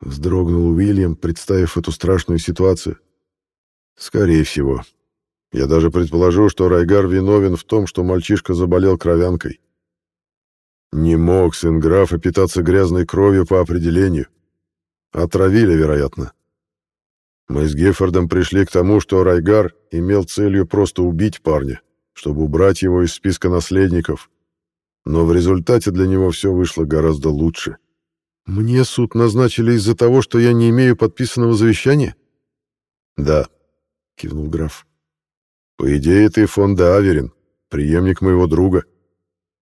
Вздрогнул Уильям, представив эту страшную ситуацию. Скорее всего, я даже предположу, что Райгар виновен в том, что мальчишка заболел кровянкой. Не мог сын графа питаться грязной кровью по определению. Отравили, вероятно. Мы с Геффордом пришли к тому, что Райгар имел целью просто убить парня, чтобы убрать его из списка наследников. Но в результате для него все вышло гораздо лучше. «Мне суд назначили из-за того, что я не имею подписанного завещания?» «Да», — кивнул граф. По идее, ты фон де Аверин, преемник моего друга,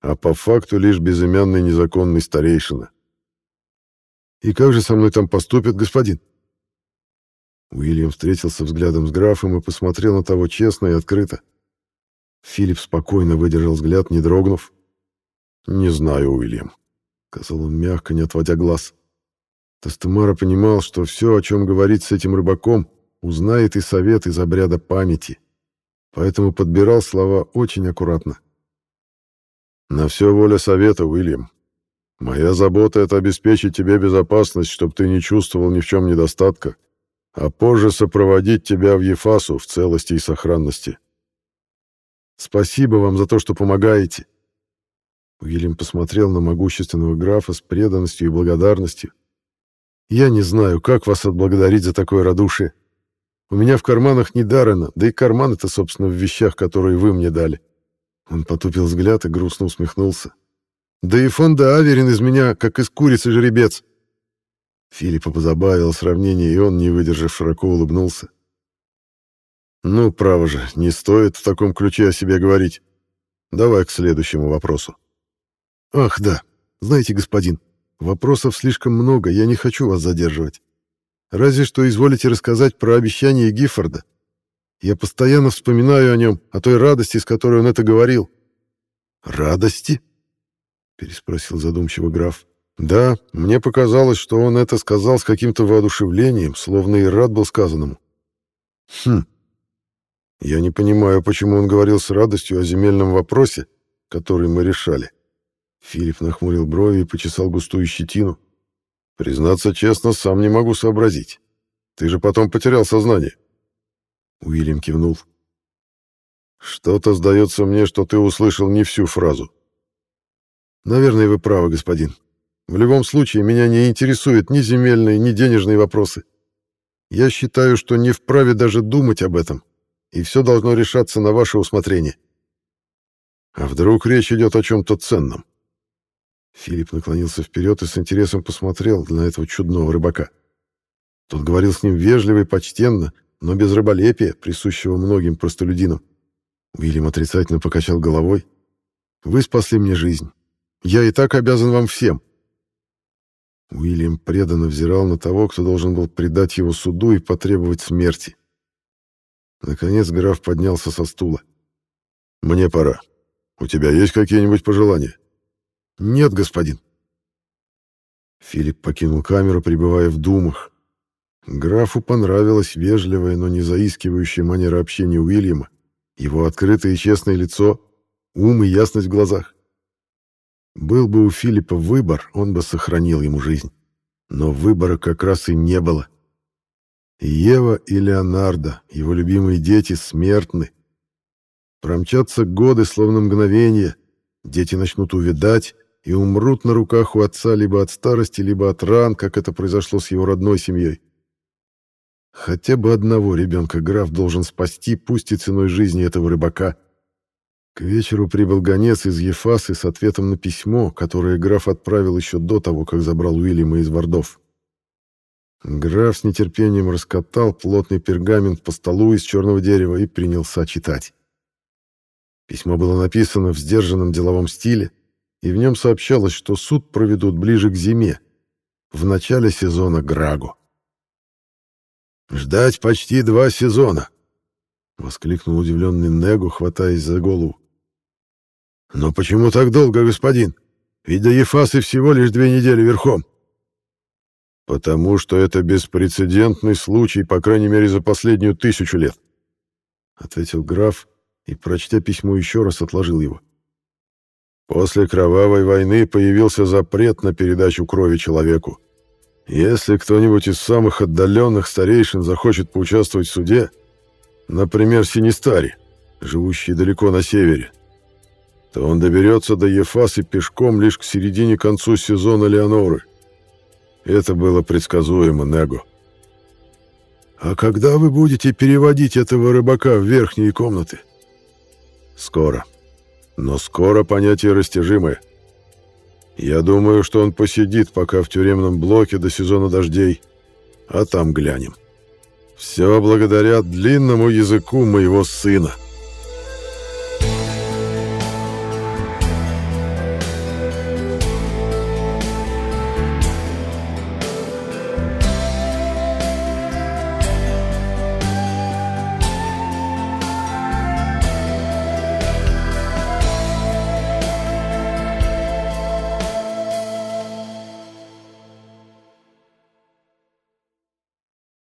а по факту лишь безымянный незаконный старейшина. И как же со мной там поступят, господин? Уильям встретился взглядом с графом и посмотрел на того честно и открыто. Филипп спокойно выдержал взгляд, не дрогнув. «Не знаю, Уильям», — сказал он мягко, не отводя глаз. Тастемара понимал, что все, о чем говорить с этим рыбаком, узнает и совет из обряда памяти поэтому подбирал слова очень аккуратно. «На все воля совета, Уильям. Моя забота — это обеспечить тебе безопасность, чтобы ты не чувствовал ни в чем недостатка, а позже сопроводить тебя в Ефасу в целости и сохранности. Спасибо вам за то, что помогаете». Уильям посмотрел на могущественного графа с преданностью и благодарностью. «Я не знаю, как вас отблагодарить за такое радушие. У меня в карманах не Даррена, да и карман это, собственно, в вещах, которые вы мне дали. Он потупил взгляд и грустно усмехнулся. Да и фонда Аверин из меня, как из курицы жеребец. Филиппа позабавило сравнение, и он, не выдержав, широко улыбнулся. Ну, право же, не стоит в таком ключе о себе говорить. Давай к следующему вопросу. Ах, да. Знаете, господин, вопросов слишком много, я не хочу вас задерживать. Разве что изволите рассказать про обещание Гиффорда. Я постоянно вспоминаю о нем, о той радости, с которой он это говорил». «Радости?» — переспросил задумчиво граф. «Да, мне показалось, что он это сказал с каким-то воодушевлением, словно и рад был сказанному». «Хм. Я не понимаю, почему он говорил с радостью о земельном вопросе, который мы решали. Филипп нахмурил брови и почесал густую щетину. Признаться честно, сам не могу сообразить. Ты же потом потерял сознание. Уильям кивнул. Что-то сдается мне, что ты услышал не всю фразу. Наверное, вы правы, господин. В любом случае, меня не интересуют ни земельные, ни денежные вопросы. Я считаю, что не вправе даже думать об этом, и все должно решаться на ваше усмотрение. А вдруг речь идет о чем-то ценном? Филипп наклонился вперед и с интересом посмотрел на этого чудного рыбака. Тот говорил с ним вежливо и почтенно, но без рыболепия, присущего многим простолюдинам. Уильям отрицательно покачал головой. «Вы спасли мне жизнь. Я и так обязан вам всем». Уильям преданно взирал на того, кто должен был предать его суду и потребовать смерти. Наконец граф поднялся со стула. «Мне пора. У тебя есть какие-нибудь пожелания?» «Нет, господин». Филипп покинул камеру, пребывая в думах. Графу понравилась вежливая, но не заискивающая манера общения Уильяма, его открытое и честное лицо, ум и ясность в глазах. Был бы у Филиппа выбор, он бы сохранил ему жизнь. Но выбора как раз и не было. Ева и Леонардо, его любимые дети, смертны. Промчатся годы, словно мгновение, дети начнут увядать и умрут на руках у отца либо от старости, либо от ран, как это произошло с его родной семьей. Хотя бы одного ребенка граф должен спасти, пусть и ценой жизни этого рыбака. К вечеру прибыл гонец из Ефасы с ответом на письмо, которое граф отправил еще до того, как забрал Уильяма из Вардов. Граф с нетерпением раскатал плотный пергамент по столу из черного дерева и принялся читать. Письмо было написано в сдержанном деловом стиле, и в нем сообщалось, что суд проведут ближе к зиме, в начале сезона Грагу. «Ждать почти два сезона!» — воскликнул удивленный Негу, хватаясь за голову. «Но почему так долго, господин? Ведь до Ефасы всего лишь две недели верхом». «Потому что это беспрецедентный случай, по крайней мере, за последнюю тысячу лет», — ответил граф и, прочтя письмо, еще раз отложил его. «После кровавой войны появился запрет на передачу крови человеку. Если кто-нибудь из самых отдаленных старейшин захочет поучаствовать в суде, например, Синистари, живущий далеко на севере, то он доберется до Ефасы пешком лишь к середине-концу сезона Леоноры. Это было предсказуемо, Него. «А когда вы будете переводить этого рыбака в верхние комнаты?» «Скоро. Но скоро понятие растяжимое. Я думаю, что он посидит пока в тюремном блоке до сезона дождей, а там глянем. Все благодаря длинному языку моего сына».